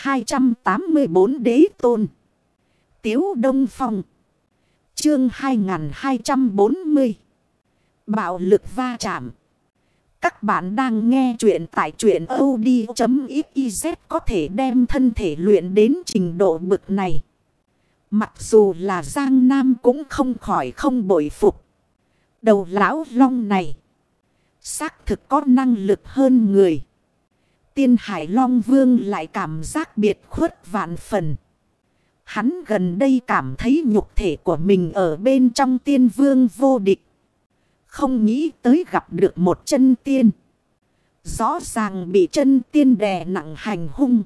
284 đế tôn. Tiếu Đông Phong. Chương 2240. Bạo lực va chạm. Các bạn đang nghe chuyện tại chuyện od.xyz có thể đem thân thể luyện đến trình độ bực này. Mặc dù là Giang Nam cũng không khỏi không bội phục. Đầu lão long này. Xác thực có năng lực hơn người. Tiên Hải Long Vương lại cảm giác biệt khuất vạn phần. Hắn gần đây cảm thấy nhục thể của mình ở bên trong tiên vương vô địch. Không nghĩ tới gặp được một chân tiên. Rõ ràng bị chân tiên đè nặng hành hung.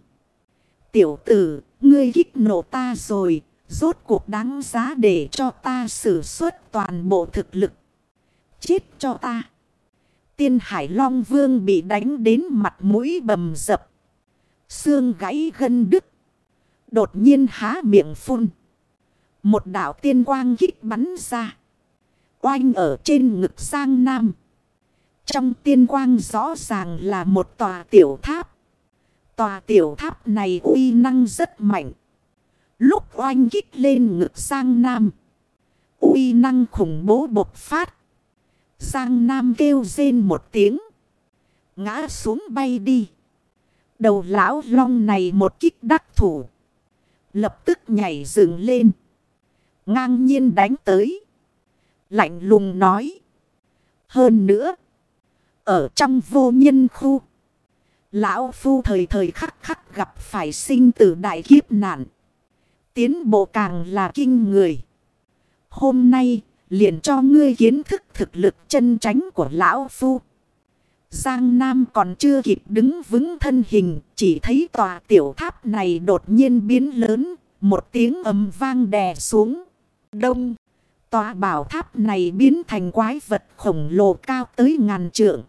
Tiểu tử, ngươi kích nổ ta rồi. Rốt cuộc đáng giá để cho ta sử xuất toàn bộ thực lực. Chết cho ta. Tiên Hải Long Vương bị đánh đến mặt mũi bầm dập. Xương gãy gân đứt. Đột nhiên há miệng phun. Một đảo tiên quang kích bắn ra. Oanh ở trên ngực sang nam. Trong tiên quang rõ ràng là một tòa tiểu tháp. Tòa tiểu tháp này uy năng rất mạnh. Lúc oanh kích lên ngực sang nam. uy năng khủng bố bộc phát. Giang Nam kêu rên một tiếng. Ngã xuống bay đi. Đầu lão long này một kích đắc thủ. Lập tức nhảy dựng lên. Ngang nhiên đánh tới. Lạnh lùng nói. Hơn nữa. Ở trong vô nhân khu. Lão phu thời thời khắc khắc gặp phải sinh tử đại kiếp nạn. Tiến bộ càng là kinh người. Hôm nay liền cho ngươi kiến thức thực lực chân tránh của lão phu. Giang Nam còn chưa kịp đứng vững thân hình, chỉ thấy tòa tiểu tháp này đột nhiên biến lớn, một tiếng ầm vang đè xuống. Đông, tòa bảo tháp này biến thành quái vật khổng lồ cao tới ngàn trượng.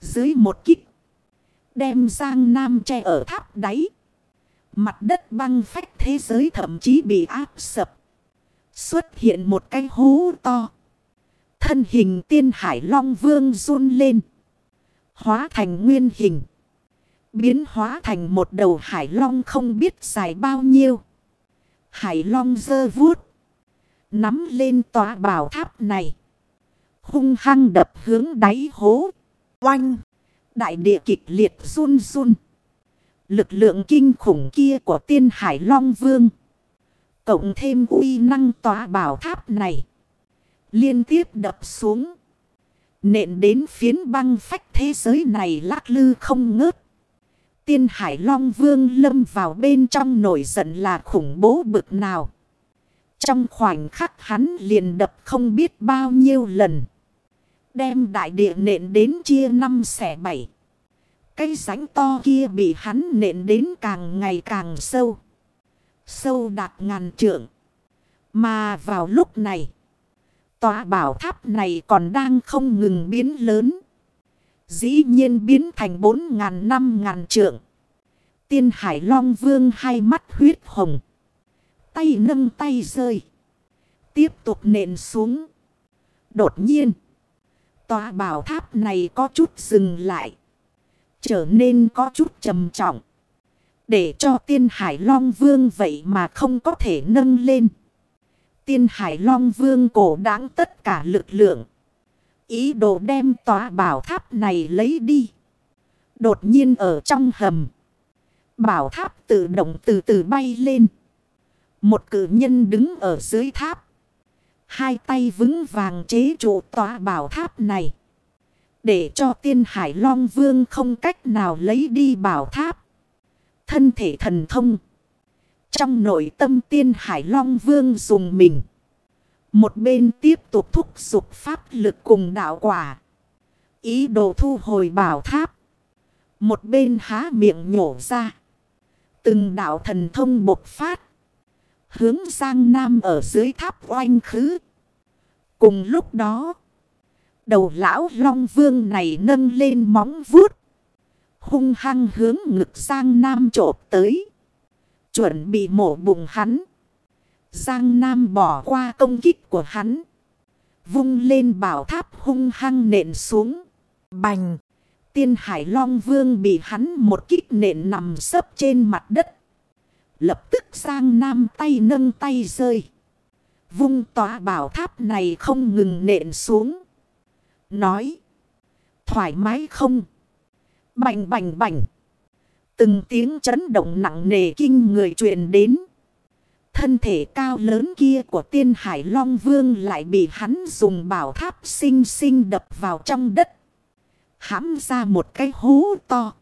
Dưới một kích, đem Giang Nam che ở tháp đáy. Mặt đất băng phách thế giới thậm chí bị áp sập. Xuất hiện một cái hố to. Thân hình tiên hải long vương run lên. Hóa thành nguyên hình. Biến hóa thành một đầu hải long không biết dài bao nhiêu. Hải long dơ vuốt. Nắm lên tòa bảo tháp này. Hung hăng đập hướng đáy hố. Oanh. Đại địa kịch liệt run run. Lực lượng kinh khủng kia của tiên hải long vương. Cộng thêm uy năng tòa bảo tháp này. Liên tiếp đập xuống. Nện đến phiến băng phách thế giới này lắc lư không ngớt. Tiên Hải Long Vương lâm vào bên trong nổi giận là khủng bố bực nào. Trong khoảnh khắc hắn liền đập không biết bao nhiêu lần. Đem đại địa nện đến chia năm xẻ bảy. Cái rãnh to kia bị hắn nện đến càng ngày càng sâu. Sâu đạt ngàn trượng. Mà vào lúc này. Tòa bảo tháp này còn đang không ngừng biến lớn. Dĩ nhiên biến thành bốn ngàn năm ngàn trượng. Tiên Hải Long Vương hai mắt huyết hồng. Tay nâng tay rơi. Tiếp tục nện xuống. Đột nhiên. Tòa bảo tháp này có chút dừng lại. Trở nên có chút trầm trọng. Để cho tiên hải long vương vậy mà không có thể nâng lên. Tiên hải long vương cổ đáng tất cả lực lượng. Ý đồ đem tòa bảo tháp này lấy đi. Đột nhiên ở trong hầm. Bảo tháp tự động từ từ bay lên. Một cử nhân đứng ở dưới tháp. Hai tay vững vàng chế trụ tòa bảo tháp này. Để cho tiên hải long vương không cách nào lấy đi bảo tháp thân thể thần thông. Trong nội tâm tiên Hải Long Vương dùng mình. Một bên tiếp tục thúc giục pháp lực cùng đạo quả. Ý đồ thu hồi bảo tháp. Một bên há miệng nhổ ra. Từng đạo thần thông bộc phát. Hướng sang nam ở dưới tháp oanh khứ. Cùng lúc đó. Đầu lão Long Vương này nâng lên móng vuốt hung hăng hướng ngực Giang Nam trộp tới. Chuẩn bị mổ bụng hắn. Giang Nam bỏ qua công kích của hắn. Vung lên bảo tháp hung hăng nện xuống. Bành. Tiên Hải Long Vương bị hắn một kích nện nằm sấp trên mặt đất. Lập tức sang nam tay nâng tay rơi. Vung tỏa bảo tháp này không ngừng nện xuống. Nói. Thoải mái không? Bành bành bành. Từng tiếng chấn động nặng nề kinh người truyền đến. Thân thể cao lớn kia của tiên hải long vương lại bị hắn dùng bảo tháp xinh xinh đập vào trong đất. hãm ra một cái hố to.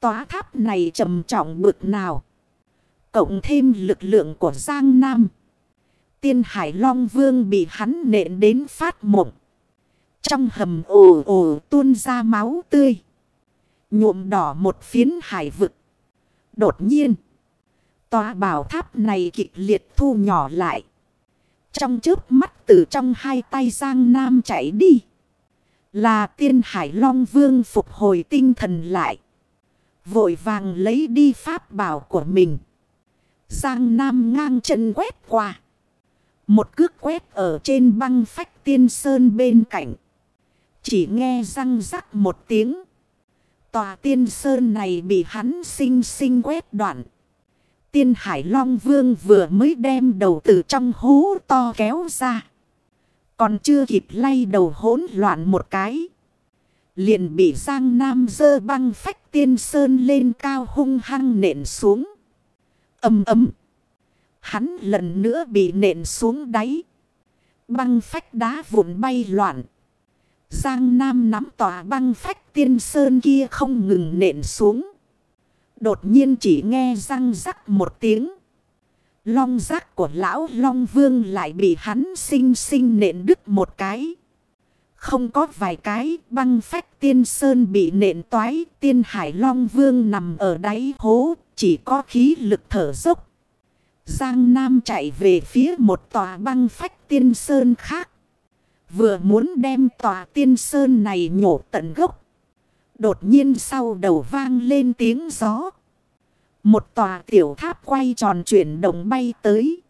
Tòa tháp này trầm trọng bực nào. Cộng thêm lực lượng của Giang Nam. Tiên hải long vương bị hắn nện đến phát mộng. Trong hầm ồ ồ tuôn ra máu tươi. Nhuộm đỏ một phiến hải vực. Đột nhiên. Tòa bảo tháp này kịch liệt thu nhỏ lại. Trong trước mắt từ trong hai tay Giang Nam chạy đi. Là tiên hải long vương phục hồi tinh thần lại. Vội vàng lấy đi pháp bảo của mình. Giang Nam ngang chân quét qua. Một cước quét ở trên băng phách tiên sơn bên cạnh. Chỉ nghe răng rắc một tiếng. Tòa tiên sơn này bị hắn sinh sinh quét đoạn. Tiên Hải Long Vương vừa mới đem đầu từ trong hố to kéo ra. Còn chưa kịp lay đầu hỗn loạn một cái. Liền bị Giang Nam dơ băng phách tiên sơn lên cao hung hăng nện xuống. Âm ấm. Hắn lần nữa bị nện xuống đáy. Băng phách đá vụn bay loạn. Giang Nam nắm tòa băng phách tiên sơn kia không ngừng nện xuống. Đột nhiên chỉ nghe răng rắc một tiếng. Long rác của lão Long Vương lại bị hắn sinh sinh nện đứt một cái. Không có vài cái, băng phách tiên sơn bị nện toái. Tiên hải Long Vương nằm ở đáy hố. Chỉ có khí lực thở dốc. Giang Nam chạy về phía một tòa băng phách tiên sơn khác. Vừa muốn đem tòa tiên sơn này nhổ tận gốc. Đột nhiên sau đầu vang lên tiếng gió. Một tòa tiểu tháp quay tròn chuyển động bay tới.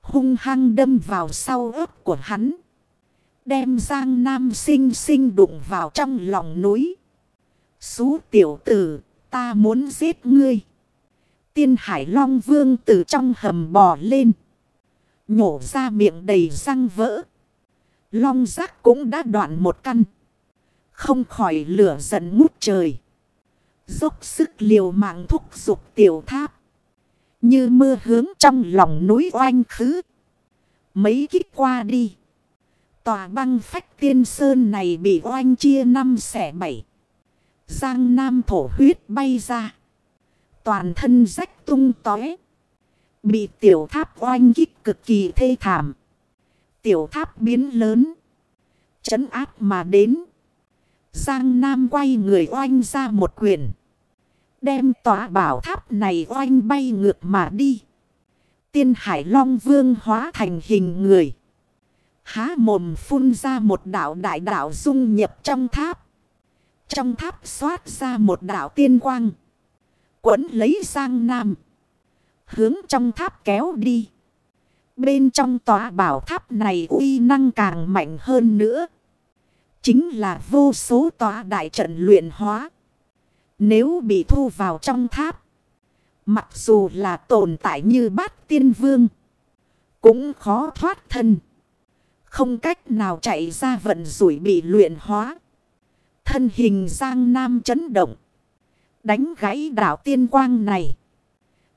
Hung hăng đâm vào sau ớt của hắn. Đem Giang Nam sinh sinh đụng vào trong lòng núi. Xú tiểu tử, ta muốn giết ngươi. Tiên Hải Long Vương từ trong hầm bò lên. Nhổ ra miệng đầy răng vỡ. Long giác cũng đã đoạn một căn. Không khỏi lửa giận ngút trời. Dốc sức liều mạng thúc dục tiểu tháp. Như mưa hướng trong lòng núi oanh khứ. Mấy kích qua đi. Tòa băng phách tiên sơn này bị oanh chia năm xẻ bảy. Giang Nam thổ huyết bay ra. Toàn thân rách tung tói. Bị tiểu tháp oanh kích cực kỳ thê thảm. Tiểu tháp biến lớn. Chấn áp mà đến. Giang Nam quay người oanh ra một quyền. Đem tòa bảo tháp này oanh bay ngược mà đi. Tiên Hải Long Vương hóa thành hình người. Há mồm phun ra một đảo đại đảo dung nhập trong tháp. Trong tháp xoát ra một đảo tiên quang. Quấn lấy giang nam. Hướng trong tháp kéo đi. Bên trong tòa bảo tháp này uy năng càng mạnh hơn nữa. Chính là vô số tòa đại trận luyện hóa. Nếu bị thu vào trong tháp. Mặc dù là tồn tại như bát tiên vương. Cũng khó thoát thân. Không cách nào chạy ra vận rủi bị luyện hóa. Thân hình Giang Nam chấn động. Đánh gãy đảo tiên quang này.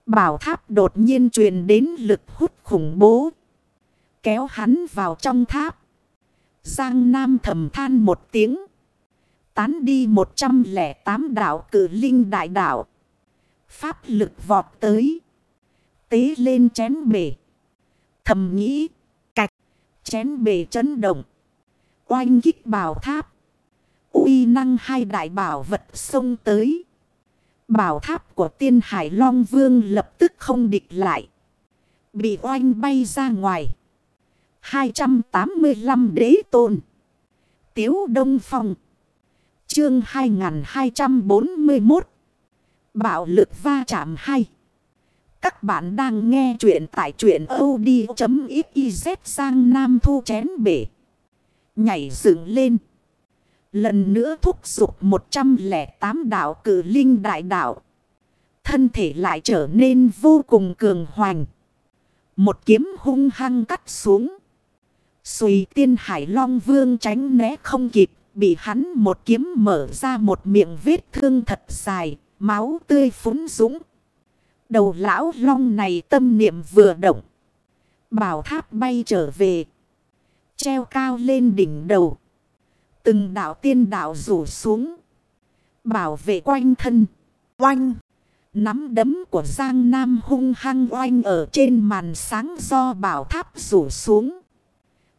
Bảo tháp đột nhiên truyền đến lực hút khủng bố. Kéo hắn vào trong tháp. Giang Nam thầm than một tiếng. Tán đi 108 đảo cử linh đại đảo. Pháp lực vọt tới. Tế lên chén bể. Thầm nghĩ. Cạch. Chén bể chấn động. Oanh kích bảo tháp. uy năng hai đại bảo vật xông tới. Bảo tháp của tiên hải long vương lập tức không địch lại. Bị oanh bay ra ngoài. 285 đế tôn. Tiếu Đông Phong. Chương 2241. Bạo lực va chạm 2. Các bạn đang nghe chuyện tại truyện od.xyz sang nam thu chén bể. Nhảy dựng lên. Lần nữa thúc giục 108 đạo cử linh đại đạo. Thân thể lại trở nên vô cùng cường hoành. Một kiếm hung hăng cắt xuống. Xùy tiên hải long vương tránh né không kịp. Bị hắn một kiếm mở ra một miệng vết thương thật dài. Máu tươi phúng dũng. Đầu lão long này tâm niệm vừa động. Bảo tháp bay trở về. Treo cao lên đỉnh đầu. Từng đạo tiên đạo rủ xuống. Bảo vệ quanh thân. Oanh. Nắm đấm của Giang Nam hung hăng oanh ở trên màn sáng do bảo tháp rủ xuống.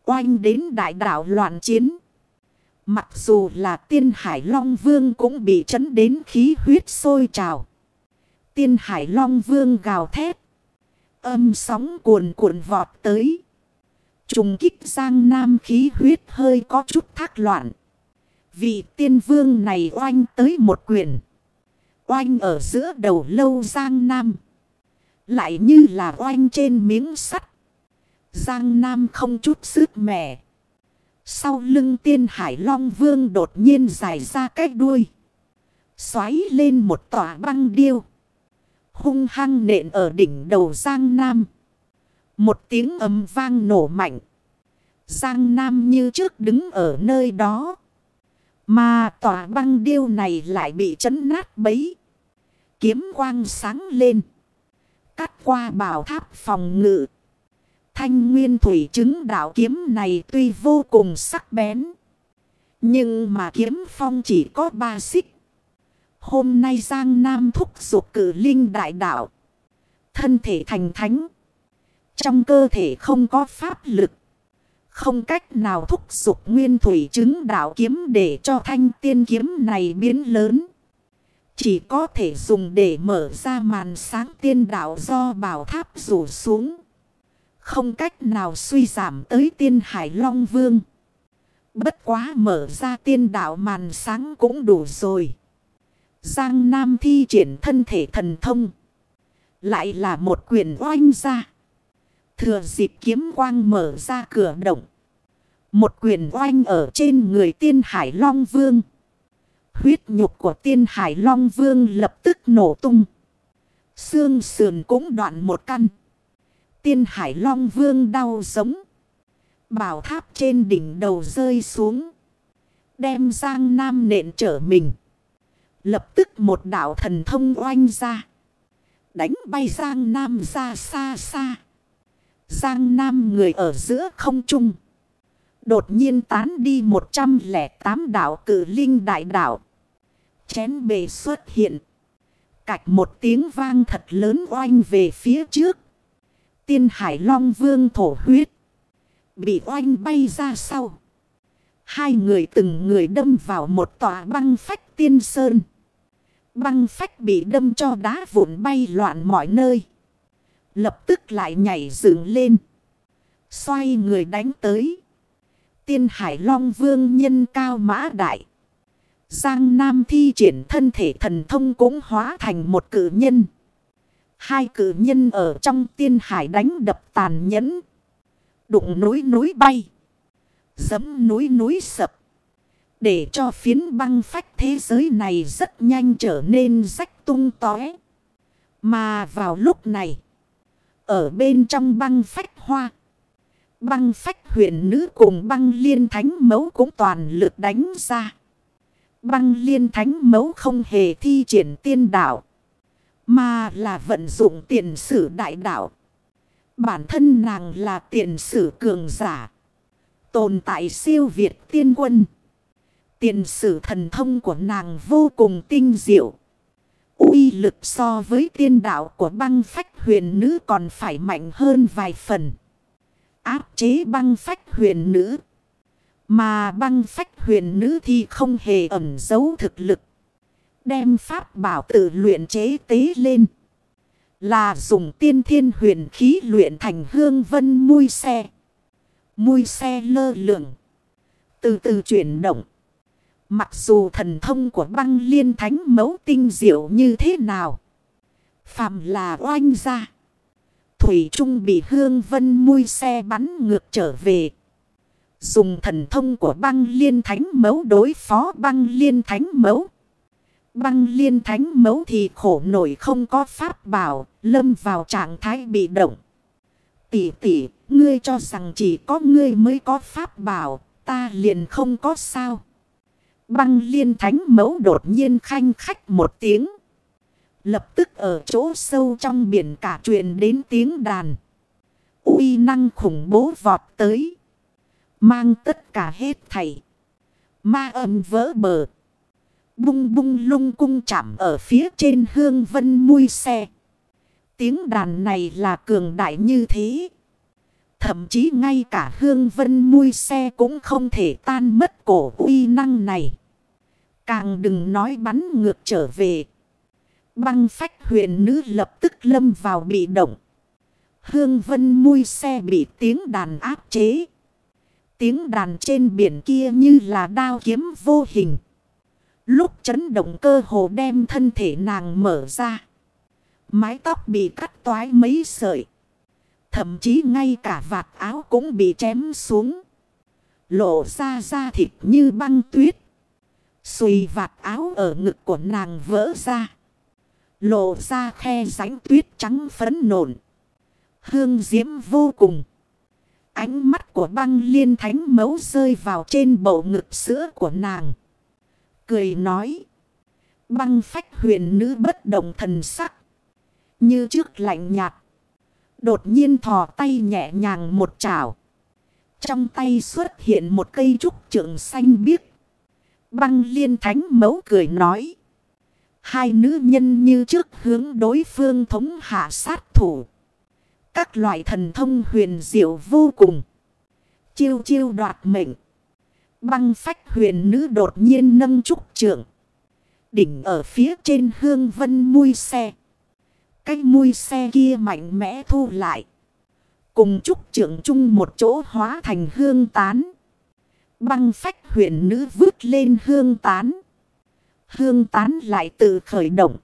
Oanh đến đại đạo loạn chiến. Mặc dù là tiên hải long vương cũng bị chấn đến khí huyết sôi trào. Tiên hải long vương gào thét. Âm sóng cuồn cuộn vọt tới. Trùng kích Giang Nam khí huyết hơi có chút thác loạn. Vị tiên vương này oanh tới một quyền. Oanh ở giữa đầu lâu Giang Nam. Lại như là oanh trên miếng sắt. Giang Nam không chút sức mẻ. Sau lưng tiên hải long vương đột nhiên dài ra cái đuôi. Xoáy lên một tòa băng điêu. Hung hăng nện ở đỉnh đầu Giang Nam. Một tiếng ấm vang nổ mạnh. Giang Nam như trước đứng ở nơi đó. Mà tòa băng điêu này lại bị chấn nát bấy. Kiếm quang sáng lên. Cắt qua bảo tháp phòng ngự. Thanh nguyên thủy chứng đạo kiếm này tuy vô cùng sắc bén. Nhưng mà kiếm phong chỉ có ba xích. Hôm nay Giang Nam thúc giục cử linh đại đạo. Thân thể thành thánh. Trong cơ thể không có pháp lực. Không cách nào thúc giục nguyên thủy chứng đạo kiếm để cho thanh tiên kiếm này biến lớn. Chỉ có thể dùng để mở ra màn sáng tiên đạo do bảo tháp rủ xuống. Không cách nào suy giảm tới tiên hải long vương. Bất quá mở ra tiên đạo màn sáng cũng đủ rồi. Giang Nam thi triển thân thể thần thông. Lại là một quyền oanh ra. Thừa dịp kiếm quang mở ra cửa động. Một quyền oanh ở trên người tiên hải long vương. Huyết nhục của tiên hải long vương lập tức nổ tung. Xương sườn cũng đoạn một căn. Tiên hải long vương đau giống. Bảo tháp trên đỉnh đầu rơi xuống. Đem Giang Nam nện trở mình. Lập tức một đạo thần thông oanh ra. Đánh bay Giang Nam ra xa xa. Giang Nam người ở giữa không trung. Đột nhiên tán đi 108 đảo cử linh đại đảo. Chén bề xuất hiện. Cạch một tiếng vang thật lớn oanh về phía trước. Tiên hải long vương thổ huyết. Bị oanh bay ra sau. Hai người từng người đâm vào một tòa băng phách tiên sơn. Băng phách bị đâm cho đá vụn bay loạn mọi nơi. Lập tức lại nhảy dựng lên. Xoay người đánh tới. Tiên Hải Long Vương nhân cao mã đại. Giang Nam thi triển thân thể thần thông cũng hóa thành một cử nhân. Hai cử nhân ở trong tiên hải đánh đập tàn nhẫn. Đụng núi núi bay. Dấm núi núi sập. Để cho phiến băng phách thế giới này rất nhanh trở nên rách tung tóe. Mà vào lúc này. Ở bên trong băng phách hoa. Băng phách huyền nữ cùng băng liên thánh mấu cũng toàn lực đánh ra. Băng liên thánh mấu không hề thi triển tiên đạo. Mà là vận dụng tiền sử đại đạo. Bản thân nàng là tiền sử cường giả. Tồn tại siêu việt tiên quân. Tiền sử thần thông của nàng vô cùng tinh diệu uy lực so với tiên đạo của băng phách huyền nữ còn phải mạnh hơn vài phần. Áp chế băng phách huyền nữ. Mà băng phách huyền nữ thì không hề ẩn giấu thực lực. Đem pháp bảo tự luyện chế tế lên. Là dùng tiên thiên huyền khí luyện thành hương vân mui xe. Mui xe lơ lượng. Từ từ chuyển động. Mặc dù thần thông của băng liên thánh mẫu tinh diệu như thế nào. Phạm là oanh ra. Thủy Trung bị hương vân mui xe bắn ngược trở về. Dùng thần thông của băng liên thánh mẫu đối phó băng liên thánh mẫu, Băng liên thánh mẫu thì khổ nổi không có pháp bảo, lâm vào trạng thái bị động. Tỷ tỷ, ngươi cho rằng chỉ có ngươi mới có pháp bảo, ta liền không có sao. Băng liên thánh mẫu đột nhiên khanh khách một tiếng. Lập tức ở chỗ sâu trong biển cả truyền đến tiếng đàn. uy năng khủng bố vọt tới. Mang tất cả hết thảy. Ma âm vỡ bờ. Bung bung lung cung chạm ở phía trên hương vân mui xe. Tiếng đàn này là cường đại như thế. Thậm chí ngay cả hương vân mui xe cũng không thể tan mất cổ uy năng này. Càng đừng nói bắn ngược trở về. Băng phách huyền nữ lập tức lâm vào bị động. Hương vân mui xe bị tiếng đàn áp chế. Tiếng đàn trên biển kia như là đao kiếm vô hình. Lúc chấn động cơ hồ đem thân thể nàng mở ra. Mái tóc bị cắt toái mấy sợi. Thậm chí ngay cả vạt áo cũng bị chém xuống. Lộ ra da thịt như băng tuyết. Xùi vạt áo ở ngực của nàng vỡ ra. Lộ ra khe rãnh tuyết trắng phấn nộn. Hương diễm vô cùng. Ánh mắt của băng liên thánh mấu rơi vào trên bầu ngực sữa của nàng. Cười nói. Băng phách huyền nữ bất động thần sắc. Như trước lạnh nhạt. Đột nhiên thò tay nhẹ nhàng một chảo. Trong tay xuất hiện một cây trúc trượng xanh biếc. Băng liên thánh mấu cười nói. Hai nữ nhân như trước hướng đối phương thống hạ sát thủ. Các loại thần thông huyền diệu vô cùng. Chiêu chiêu đoạt mệnh. Băng phách huyền nữ đột nhiên nâng trúc trượng. Đỉnh ở phía trên hương vân mui xe. Cái mui xe kia mạnh mẽ thu lại. Cùng trúc trượng chung một chỗ hóa thành hương tán. Băng phách huyền nữ vứt lên hương tán. Hương tán lại tự khởi động.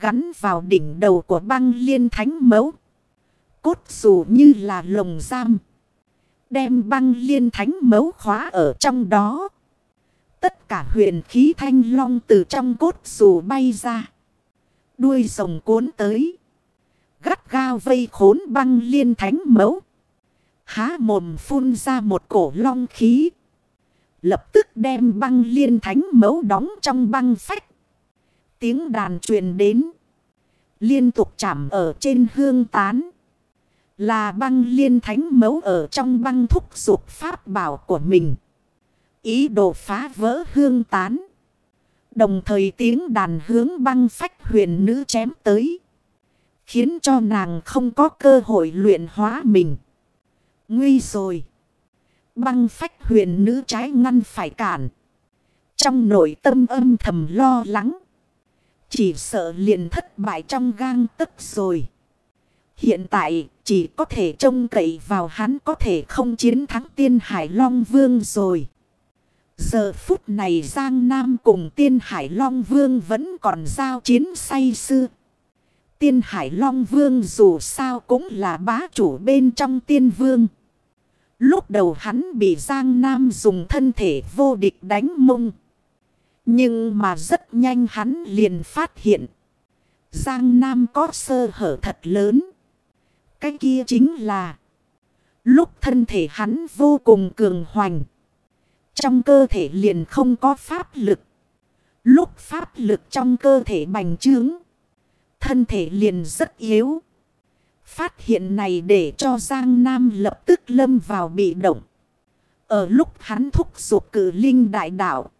Gắn vào đỉnh đầu của băng liên thánh mẫu, Cốt dù như là lồng giam. Đem băng liên thánh mẫu khóa ở trong đó. Tất cả huyền khí thanh long từ trong cốt dù bay ra. Đuôi rồng cuốn tới. Gắt gao vây khốn băng liên thánh mẫu, Há mồm phun ra một cổ long khí. Lập tức đem băng liên thánh mẫu đóng trong băng phách. Tiếng đàn truyền đến. Liên tục chạm ở trên hương tán. Là băng liên thánh mẫu ở trong băng thúc dục pháp bảo của mình. Ý đồ phá vỡ hương tán. Đồng thời tiếng đàn hướng băng phách huyền nữ chém tới. Khiến cho nàng không có cơ hội luyện hóa mình. Nguy rồi. Băng phách huyền nữ trái ngăn phải cản. Trong nội tâm âm thầm lo lắng. Chỉ sợ liền thất bại trong gang tức rồi. Hiện tại chỉ có thể trông cậy vào hắn có thể không chiến thắng tiên Hải Long Vương rồi. Giờ phút này Giang Nam cùng tiên Hải Long Vương vẫn còn giao chiến say sưa Tiên Hải Long Vương dù sao cũng là bá chủ bên trong tiên vương. Lúc đầu hắn bị Giang Nam dùng thân thể vô địch đánh mông. Nhưng mà rất nhanh hắn liền phát hiện. Giang Nam có sơ hở thật lớn. Cái kia chính là. Lúc thân thể hắn vô cùng cường hoành. Trong cơ thể liền không có pháp lực. Lúc pháp lực trong cơ thể bành trướng. Thân thể liền rất yếu. Phát hiện này để cho Giang Nam lập tức lâm vào bị động. Ở lúc hắn thúc giục cử linh đại đạo.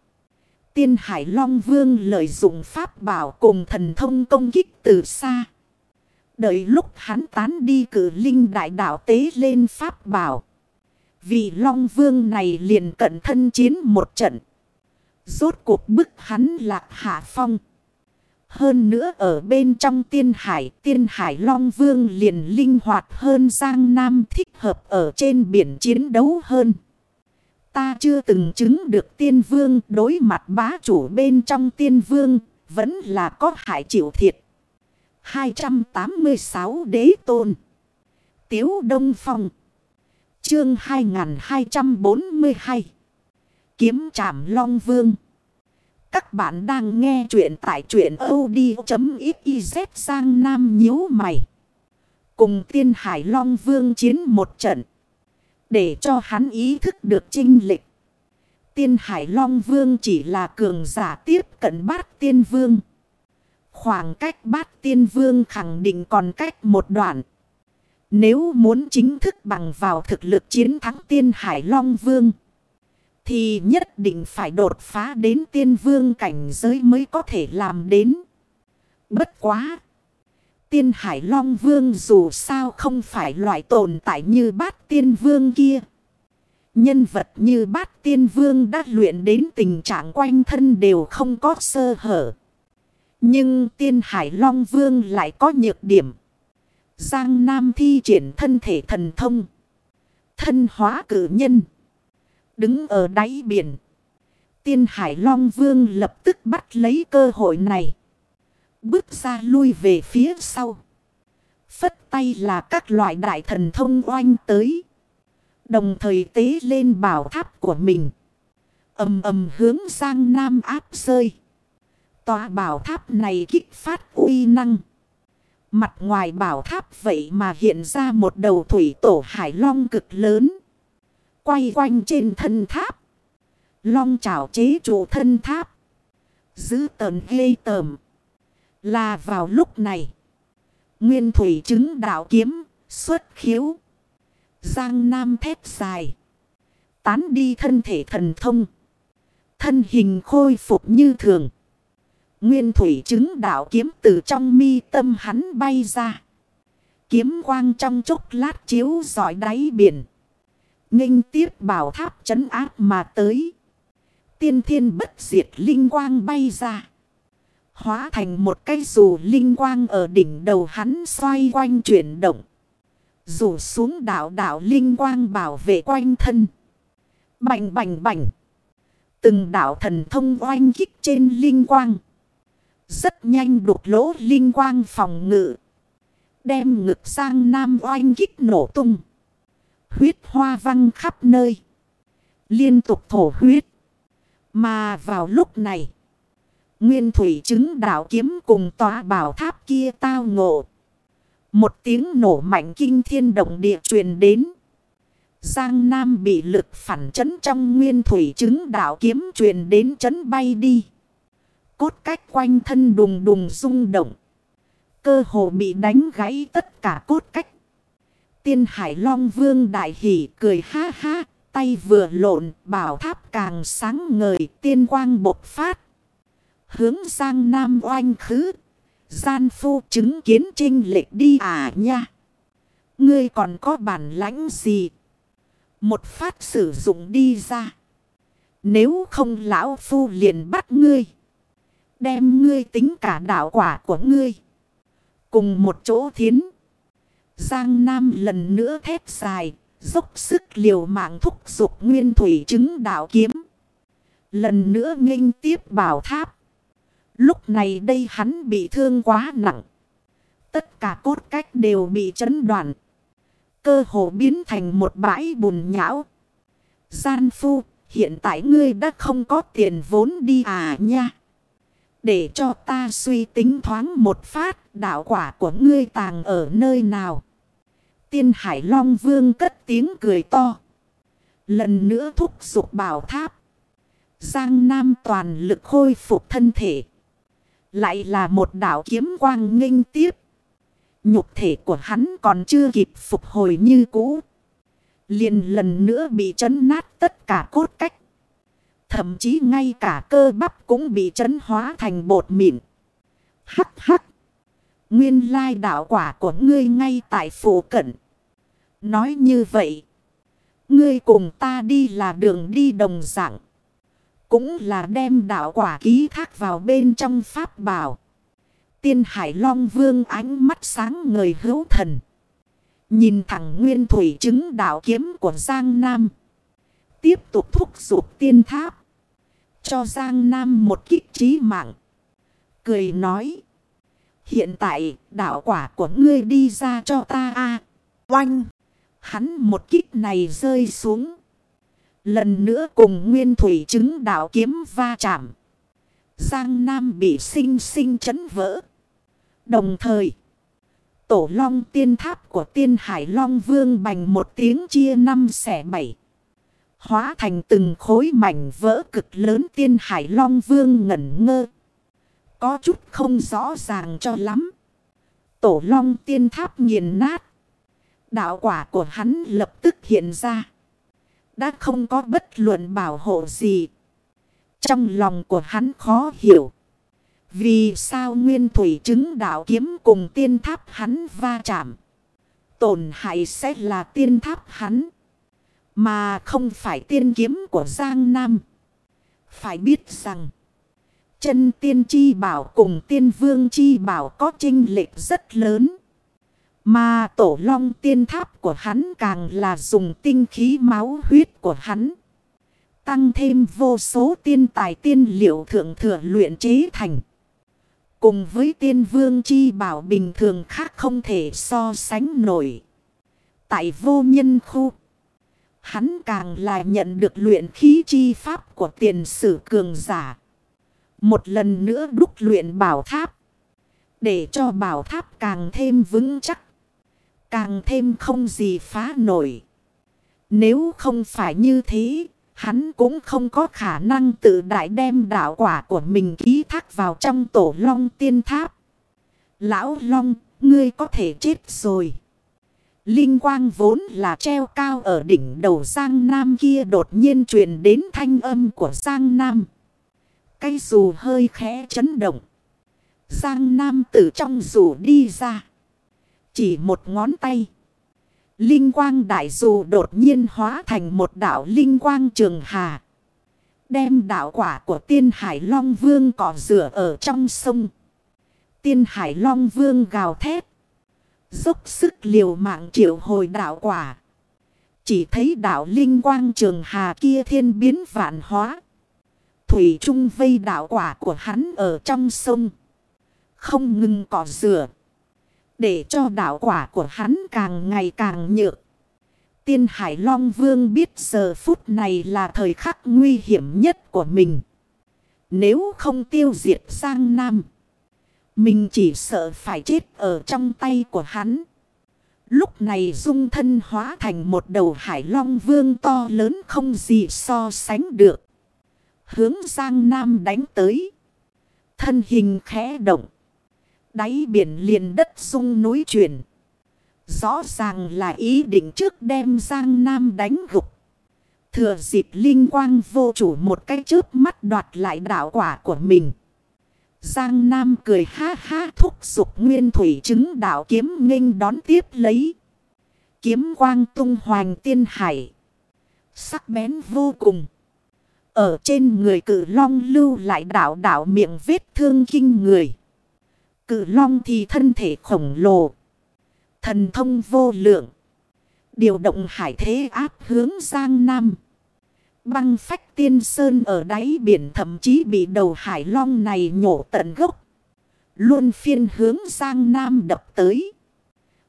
Tiên Hải Long Vương lợi dụng pháp bảo cùng thần thông công kích từ xa. Đợi lúc hắn tán đi cử linh đại đạo tế lên pháp bảo. Vì Long Vương này liền cận thân chiến một trận. Rốt cuộc bức hắn lạc hạ phong. Hơn nữa ở bên trong tiên hải, tiên hải Long Vương liền linh hoạt hơn Giang Nam thích hợp ở trên biển chiến đấu hơn. Ta chưa từng chứng được tiên vương đối mặt bá chủ bên trong tiên vương, vẫn là có hại chịu thiệt. 286 đế tôn. Tiếu Đông Phong. Chương 2242 Kiếm trảm Long Vương các bạn đang nghe chuyện tại chuyện od.xyz sang Nam nhíu mày. Cùng tiên Hải Long Vương chiến một trận. Để cho hắn ý thức được trinh lịch. Tiên Hải Long Vương chỉ là cường giả tiếp cận bát tiên vương. Khoảng cách bát tiên vương khẳng định còn cách một đoạn. Nếu muốn chính thức bằng vào thực lực chiến thắng tiên Hải Long Vương. Thì nhất định phải đột phá đến tiên vương cảnh giới mới có thể làm đến. Bất quá. Tiên Hải Long Vương dù sao không phải loại tồn tại như bát tiên vương kia. Nhân vật như bát tiên vương đã luyện đến tình trạng quanh thân đều không có sơ hở. Nhưng tiên Hải Long Vương lại có nhược điểm. Giang Nam thi triển thân thể thần thông. Thân hóa cử nhân. Đứng ở đáy biển. Tiên Hải Long Vương lập tức bắt lấy cơ hội này. Bước ra lui về phía sau. Phất tay là các loại đại thần thông oanh tới. Đồng thời tế lên bảo tháp của mình. ầm ầm hướng sang Nam áp rơi. Tòa bảo tháp này kích phát uy năng. Mặt ngoài bảo tháp vậy mà hiện ra một đầu thủy tổ hải long cực lớn. Quay quanh trên thân tháp. Long chảo chế trụ thân tháp. Giữ tờn ghê tờm. Là vào lúc này. Nguyên thủy chứng đạo kiếm xuất khiếu. Giang Nam thép dài. Tán đi thân thể thần thông. Thân hình khôi phục như thường. Nguyên thủy chứng đạo kiếm từ trong mi tâm hắn bay ra. Kiếm quang trong chốc lát chiếu giỏi đáy biển. Nghênh tiếp bảo tháp chấn áp mà tới. Tiên thiên bất diệt linh quang bay ra. Hóa thành một cây dù linh quang ở đỉnh đầu hắn xoay quanh chuyển động. dù xuống đảo đảo linh quang bảo vệ quanh thân. Bành bành bành. Từng đảo thần thông oanh kích trên linh quang. Rất nhanh đục lỗ linh quang phòng ngự. Đem ngực sang nam oanh kích nổ tung. Huyết hoa văng khắp nơi. Liên tục thổ huyết. Mà vào lúc này. Nguyên thủy chứng đảo kiếm cùng tòa bảo tháp kia tao ngộ. Một tiếng nổ mạnh kinh thiên động địa truyền đến. Giang Nam bị lực phản chấn trong nguyên thủy chứng đảo kiếm truyền đến chấn bay đi. Cốt cách quanh thân đùng đùng rung động. Cơ hồ bị đánh gãy tất cả cốt cách. Tiên Hải Long Vương đại hỉ cười ha ha. Tay vừa lộn, bảo tháp càng sáng ngời, tiên quang bột phát. Hướng sang Nam oanh khứ. Gian phu chứng kiến trinh lệch đi à nha. Ngươi còn có bản lãnh gì? Một phát sử dụng đi ra. Nếu không lão phu liền bắt ngươi. Đem ngươi tính cả đạo quả của ngươi. Cùng một chỗ thiến. Giang Nam lần nữa thép dài. Dốc sức liều mạng thúc dục nguyên thủy chứng đạo kiếm. Lần nữa nghênh tiếp bảo tháp. Lúc này đây hắn bị thương quá nặng. Tất cả cốt cách đều bị chấn đoạn. Cơ hồ biến thành một bãi bùn nhão. Gian phu, hiện tại ngươi đã không có tiền vốn đi à nha. Để cho ta suy tính thoáng một phát đạo quả của ngươi tàng ở nơi nào. Tiên Hải Long Vương cất tiếng cười to. Lần nữa thúc giục bảo tháp. Giang Nam toàn lực khôi phục thân thể. Lại là một đảo kiếm quang nghênh tiếp. Nhục thể của hắn còn chưa kịp phục hồi như cũ. liền lần nữa bị chấn nát tất cả cốt cách. Thậm chí ngay cả cơ bắp cũng bị chấn hóa thành bột mịn. Hắc hắc. Nguyên lai đạo quả của ngươi ngay tại phủ cận. Nói như vậy. Ngươi cùng ta đi là đường đi đồng dạng. Cũng là đem đạo quả ký thác vào bên trong pháp bảo. Tiên Hải Long Vương ánh mắt sáng ngời hữu thần. Nhìn thẳng nguyên thủy chứng đạo kiếm của Giang Nam. Tiếp tục thúc giục tiên tháp. Cho Giang Nam một kích trí mạng. Cười nói. Hiện tại đạo quả của ngươi đi ra cho ta a Oanh. Hắn một kích này rơi xuống. Lần nữa cùng nguyên thủy chứng đạo kiếm va chạm. Giang Nam bị sinh sinh chấn vỡ. Đồng thời, tổ long tiên tháp của tiên hải long vương bành một tiếng chia năm xẻ bảy. Hóa thành từng khối mảnh vỡ cực lớn tiên hải long vương ngẩn ngơ. Có chút không rõ ràng cho lắm. Tổ long tiên tháp nghiền nát. Đạo quả của hắn lập tức hiện ra. Đã không có bất luận bảo hộ gì. Trong lòng của hắn khó hiểu. Vì sao nguyên thủy chứng đạo kiếm cùng tiên tháp hắn va chạm. Tổn hại sẽ là tiên tháp hắn. Mà không phải tiên kiếm của Giang Nam. Phải biết rằng. Chân tiên chi bảo cùng tiên vương chi bảo có trinh lệch rất lớn. Mà tổ long tiên tháp của hắn càng là dùng tinh khí máu huyết của hắn. Tăng thêm vô số tiên tài tiên liệu thượng thừa luyện chế thành. Cùng với tiên vương chi bảo bình thường khác không thể so sánh nổi. Tại vô nhân khu. Hắn càng là nhận được luyện khí chi pháp của tiền sử cường giả. Một lần nữa đúc luyện bảo tháp. Để cho bảo tháp càng thêm vững chắc. Càng thêm không gì phá nổi. Nếu không phải như thế, hắn cũng không có khả năng tự đại đem đạo quả của mình ký thác vào trong tổ long tiên tháp. Lão long, ngươi có thể chết rồi. Linh quang vốn là treo cao ở đỉnh đầu Giang Nam kia đột nhiên truyền đến thanh âm của Giang Nam. Cây dù hơi khẽ chấn động. Giang Nam từ trong dù đi ra. Chỉ một ngón tay. Linh quang đại dù đột nhiên hóa thành một đảo linh quang trường hà. Đem đảo quả của tiên hải long vương cỏ rửa ở trong sông. Tiên hải long vương gào thét. Dốc sức liều mạng triệu hồi đảo quả. Chỉ thấy đảo linh quang trường hà kia thiên biến vạn hóa. Thủy Trung vây đảo quả của hắn ở trong sông. Không ngừng cỏ rửa. Để cho đạo quả của hắn càng ngày càng nhược. Tiên Hải Long Vương biết giờ phút này là thời khắc nguy hiểm nhất của mình. Nếu không tiêu diệt sang Nam. Mình chỉ sợ phải chết ở trong tay của hắn. Lúc này dung thân hóa thành một đầu hải long vương to lớn không gì so sánh được. Hướng Giang Nam đánh tới. Thân hình khẽ động. Đáy biển liền đất sung núi chuyển. Rõ ràng là ý định trước đem Giang Nam đánh gục. Thừa dịp linh quang vô chủ một cái chớp mắt đoạt lại đạo quả của mình. Giang Nam cười ha ha thúc giục nguyên thủy chứng đạo kiếm nghênh đón tiếp lấy. Kiếm quang tung hoàng tiên hải. Sắc bén vô cùng. Ở trên người cử long lưu lại đảo đảo miệng vết thương kinh người. cử long thì thân thể khổng lồ. Thần thông vô lượng. Điều động hải thế áp hướng Giang Nam. Băng phách tiên sơn ở đáy biển thậm chí bị đầu hải long này nhổ tận gốc. Luôn phiên hướng Giang Nam đập tới.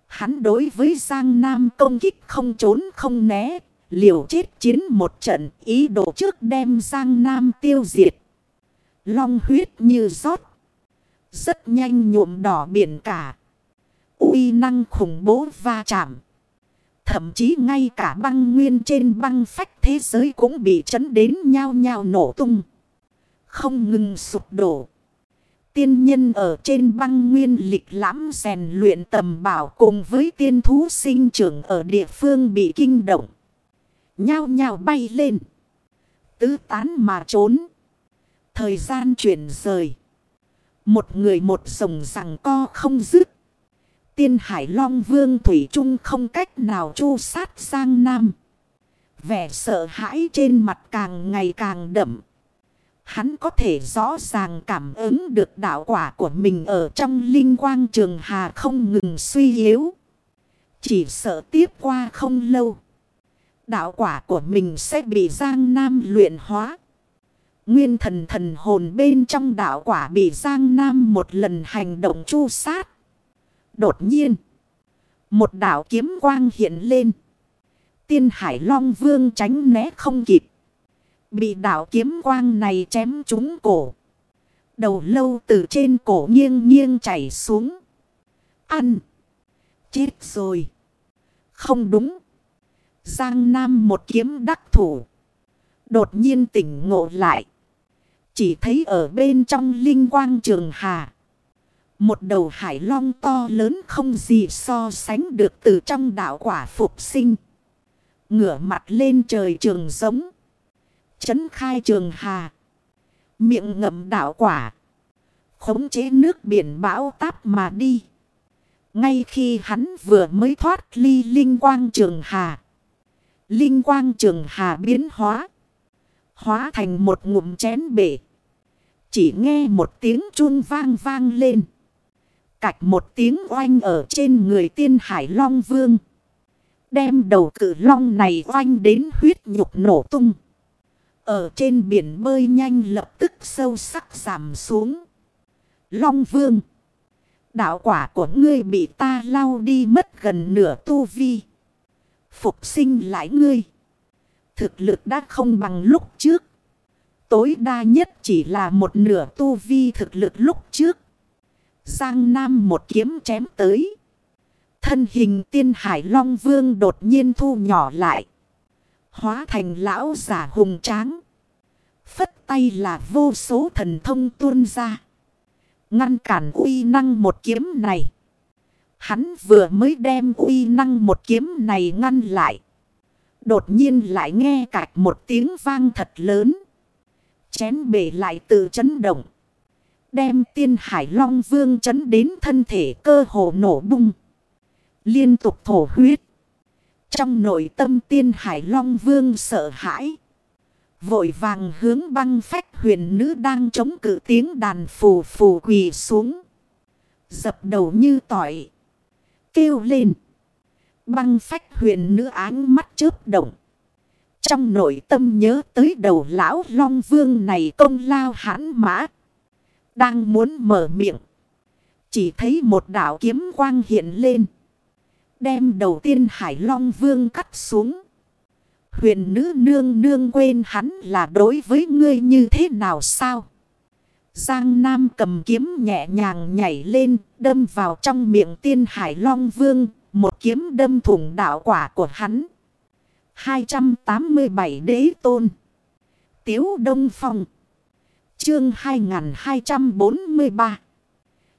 Hắn đối với Giang Nam công kích không trốn không né. Liều chết chiến một trận, ý đồ trước đem Giang Nam tiêu diệt. Long huyết như rót rất nhanh nhuộm đỏ biển cả. uy năng khủng bố va chạm. Thậm chí ngay cả băng nguyên trên băng phách thế giới cũng bị chấn đến nhau nhau nổ tung. Không ngừng sụp đổ. Tiên nhân ở trên băng nguyên lịch lãm rèn luyện tầm bảo cùng với tiên thú sinh trưởng ở địa phương bị kinh động. Nhao nhao bay lên. Tứ tán mà trốn. Thời gian chuyển rời. Một người một rồng rằng co không dứt. Tiên Hải Long Vương Thủy Trung không cách nào chu sát sang Nam. Vẻ sợ hãi trên mặt càng ngày càng đậm. Hắn có thể rõ ràng cảm ứng được đạo quả của mình ở trong linh quang trường hà không ngừng suy yếu. Chỉ sợ tiếp qua không lâu. Đạo quả của mình sẽ bị Giang Nam luyện hóa. Nguyên thần thần hồn bên trong đạo quả bị Giang Nam một lần hành động chu sát. Đột nhiên. Một đạo kiếm quang hiện lên. Tiên Hải Long Vương tránh né không kịp. Bị đạo kiếm quang này chém trúng cổ. Đầu lâu từ trên cổ nghiêng nghiêng chảy xuống. Ăn. Chết rồi. Không đúng. Giang Nam một kiếm đắc thủ. Đột nhiên tỉnh ngộ lại. Chỉ thấy ở bên trong linh quang trường hà. Một đầu hải long to lớn không gì so sánh được từ trong đảo quả phục sinh. Ngửa mặt lên trời trường giống. Chấn khai trường hà. Miệng ngậm đảo quả. Khống chế nước biển bão táp mà đi. Ngay khi hắn vừa mới thoát ly linh quang trường hà. Linh quang trường hà biến hóa. Hóa thành một ngụm chén bể. Chỉ nghe một tiếng chun vang vang lên. Cạch một tiếng oanh ở trên người tiên hải long vương. Đem đầu cử long này oanh đến huyết nhục nổ tung. Ở trên biển bơi nhanh lập tức sâu sắc giảm xuống. Long vương. Đạo quả của ngươi bị ta lao đi mất gần nửa tu vi. Phục sinh lại ngươi. Thực lực đã không bằng lúc trước. Tối đa nhất chỉ là một nửa tu vi thực lực lúc trước. Giang Nam một kiếm chém tới. Thân hình tiên hải long vương đột nhiên thu nhỏ lại. Hóa thành lão giả hùng tráng. Phất tay là vô số thần thông tuôn ra. Ngăn cản uy năng một kiếm này. Hắn vừa mới đem uy năng một kiếm này ngăn lại. Đột nhiên lại nghe cạch một tiếng vang thật lớn. Chén bể lại tự chấn động. Đem tiên hải long vương chấn đến thân thể cơ hồ nổ bung. Liên tục thổ huyết. Trong nội tâm tiên hải long vương sợ hãi. Vội vàng hướng băng phách huyền nữ đang chống cự tiếng đàn phù phù quỳ xuống. Dập đầu như tỏi. Kêu lên. Băng phách huyền nữ áng mắt chớp động. Trong nội tâm nhớ tới đầu lão long vương này công lao hãn mã. Đang muốn mở miệng. Chỉ thấy một đảo kiếm quang hiện lên. Đem đầu tiên hải long vương cắt xuống. Huyền nữ nương nương quên hắn là đối với ngươi như thế nào sao? Giang Nam cầm kiếm nhẹ nhàng nhảy lên, đâm vào trong miệng tiên hải long vương, một kiếm đâm thủng đạo quả của hắn. 287 đế tôn. Tiếu Đông Phong. Chương 2243.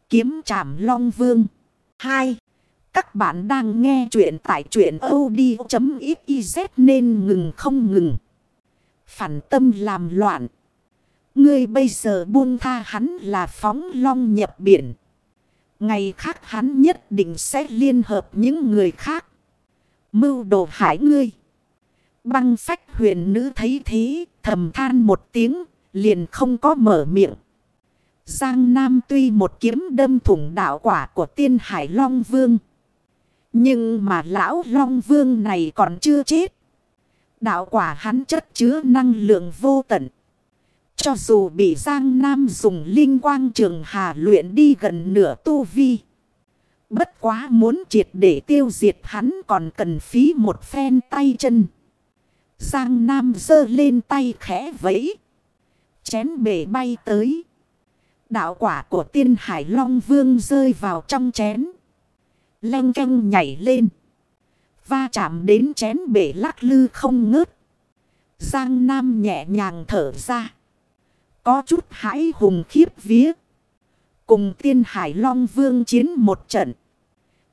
Kiếm trảm long vương. 2. Các bạn đang nghe chuyện tại chuyện od.xyz nên ngừng không ngừng. Phản tâm làm loạn. Ngươi bây giờ buông tha hắn là phóng long nhập biển. Ngày khác hắn nhất định sẽ liên hợp những người khác. Mưu đồ hải ngươi. Băng phách huyền nữ thấy thế, thầm than một tiếng, liền không có mở miệng. Giang Nam tuy một kiếm đâm thủng đạo quả của tiên hải Long Vương. Nhưng mà lão Long Vương này còn chưa chết. Đạo quả hắn chất chứa năng lượng vô tận. Cho dù bị Giang Nam dùng linh quang trường hà luyện đi gần nửa tu vi. Bất quá muốn triệt để tiêu diệt hắn còn cần phí một phen tay chân. Giang Nam giơ lên tay khẽ vẫy. Chén bể bay tới. Đạo quả của tiên hải long vương rơi vào trong chén. Leng canh nhảy lên. Va chạm đến chén bể lắc lư không ngớt. Giang Nam nhẹ nhàng thở ra. Có chút hãi hùng khiếp vía. Cùng tiên hải long vương chiến một trận.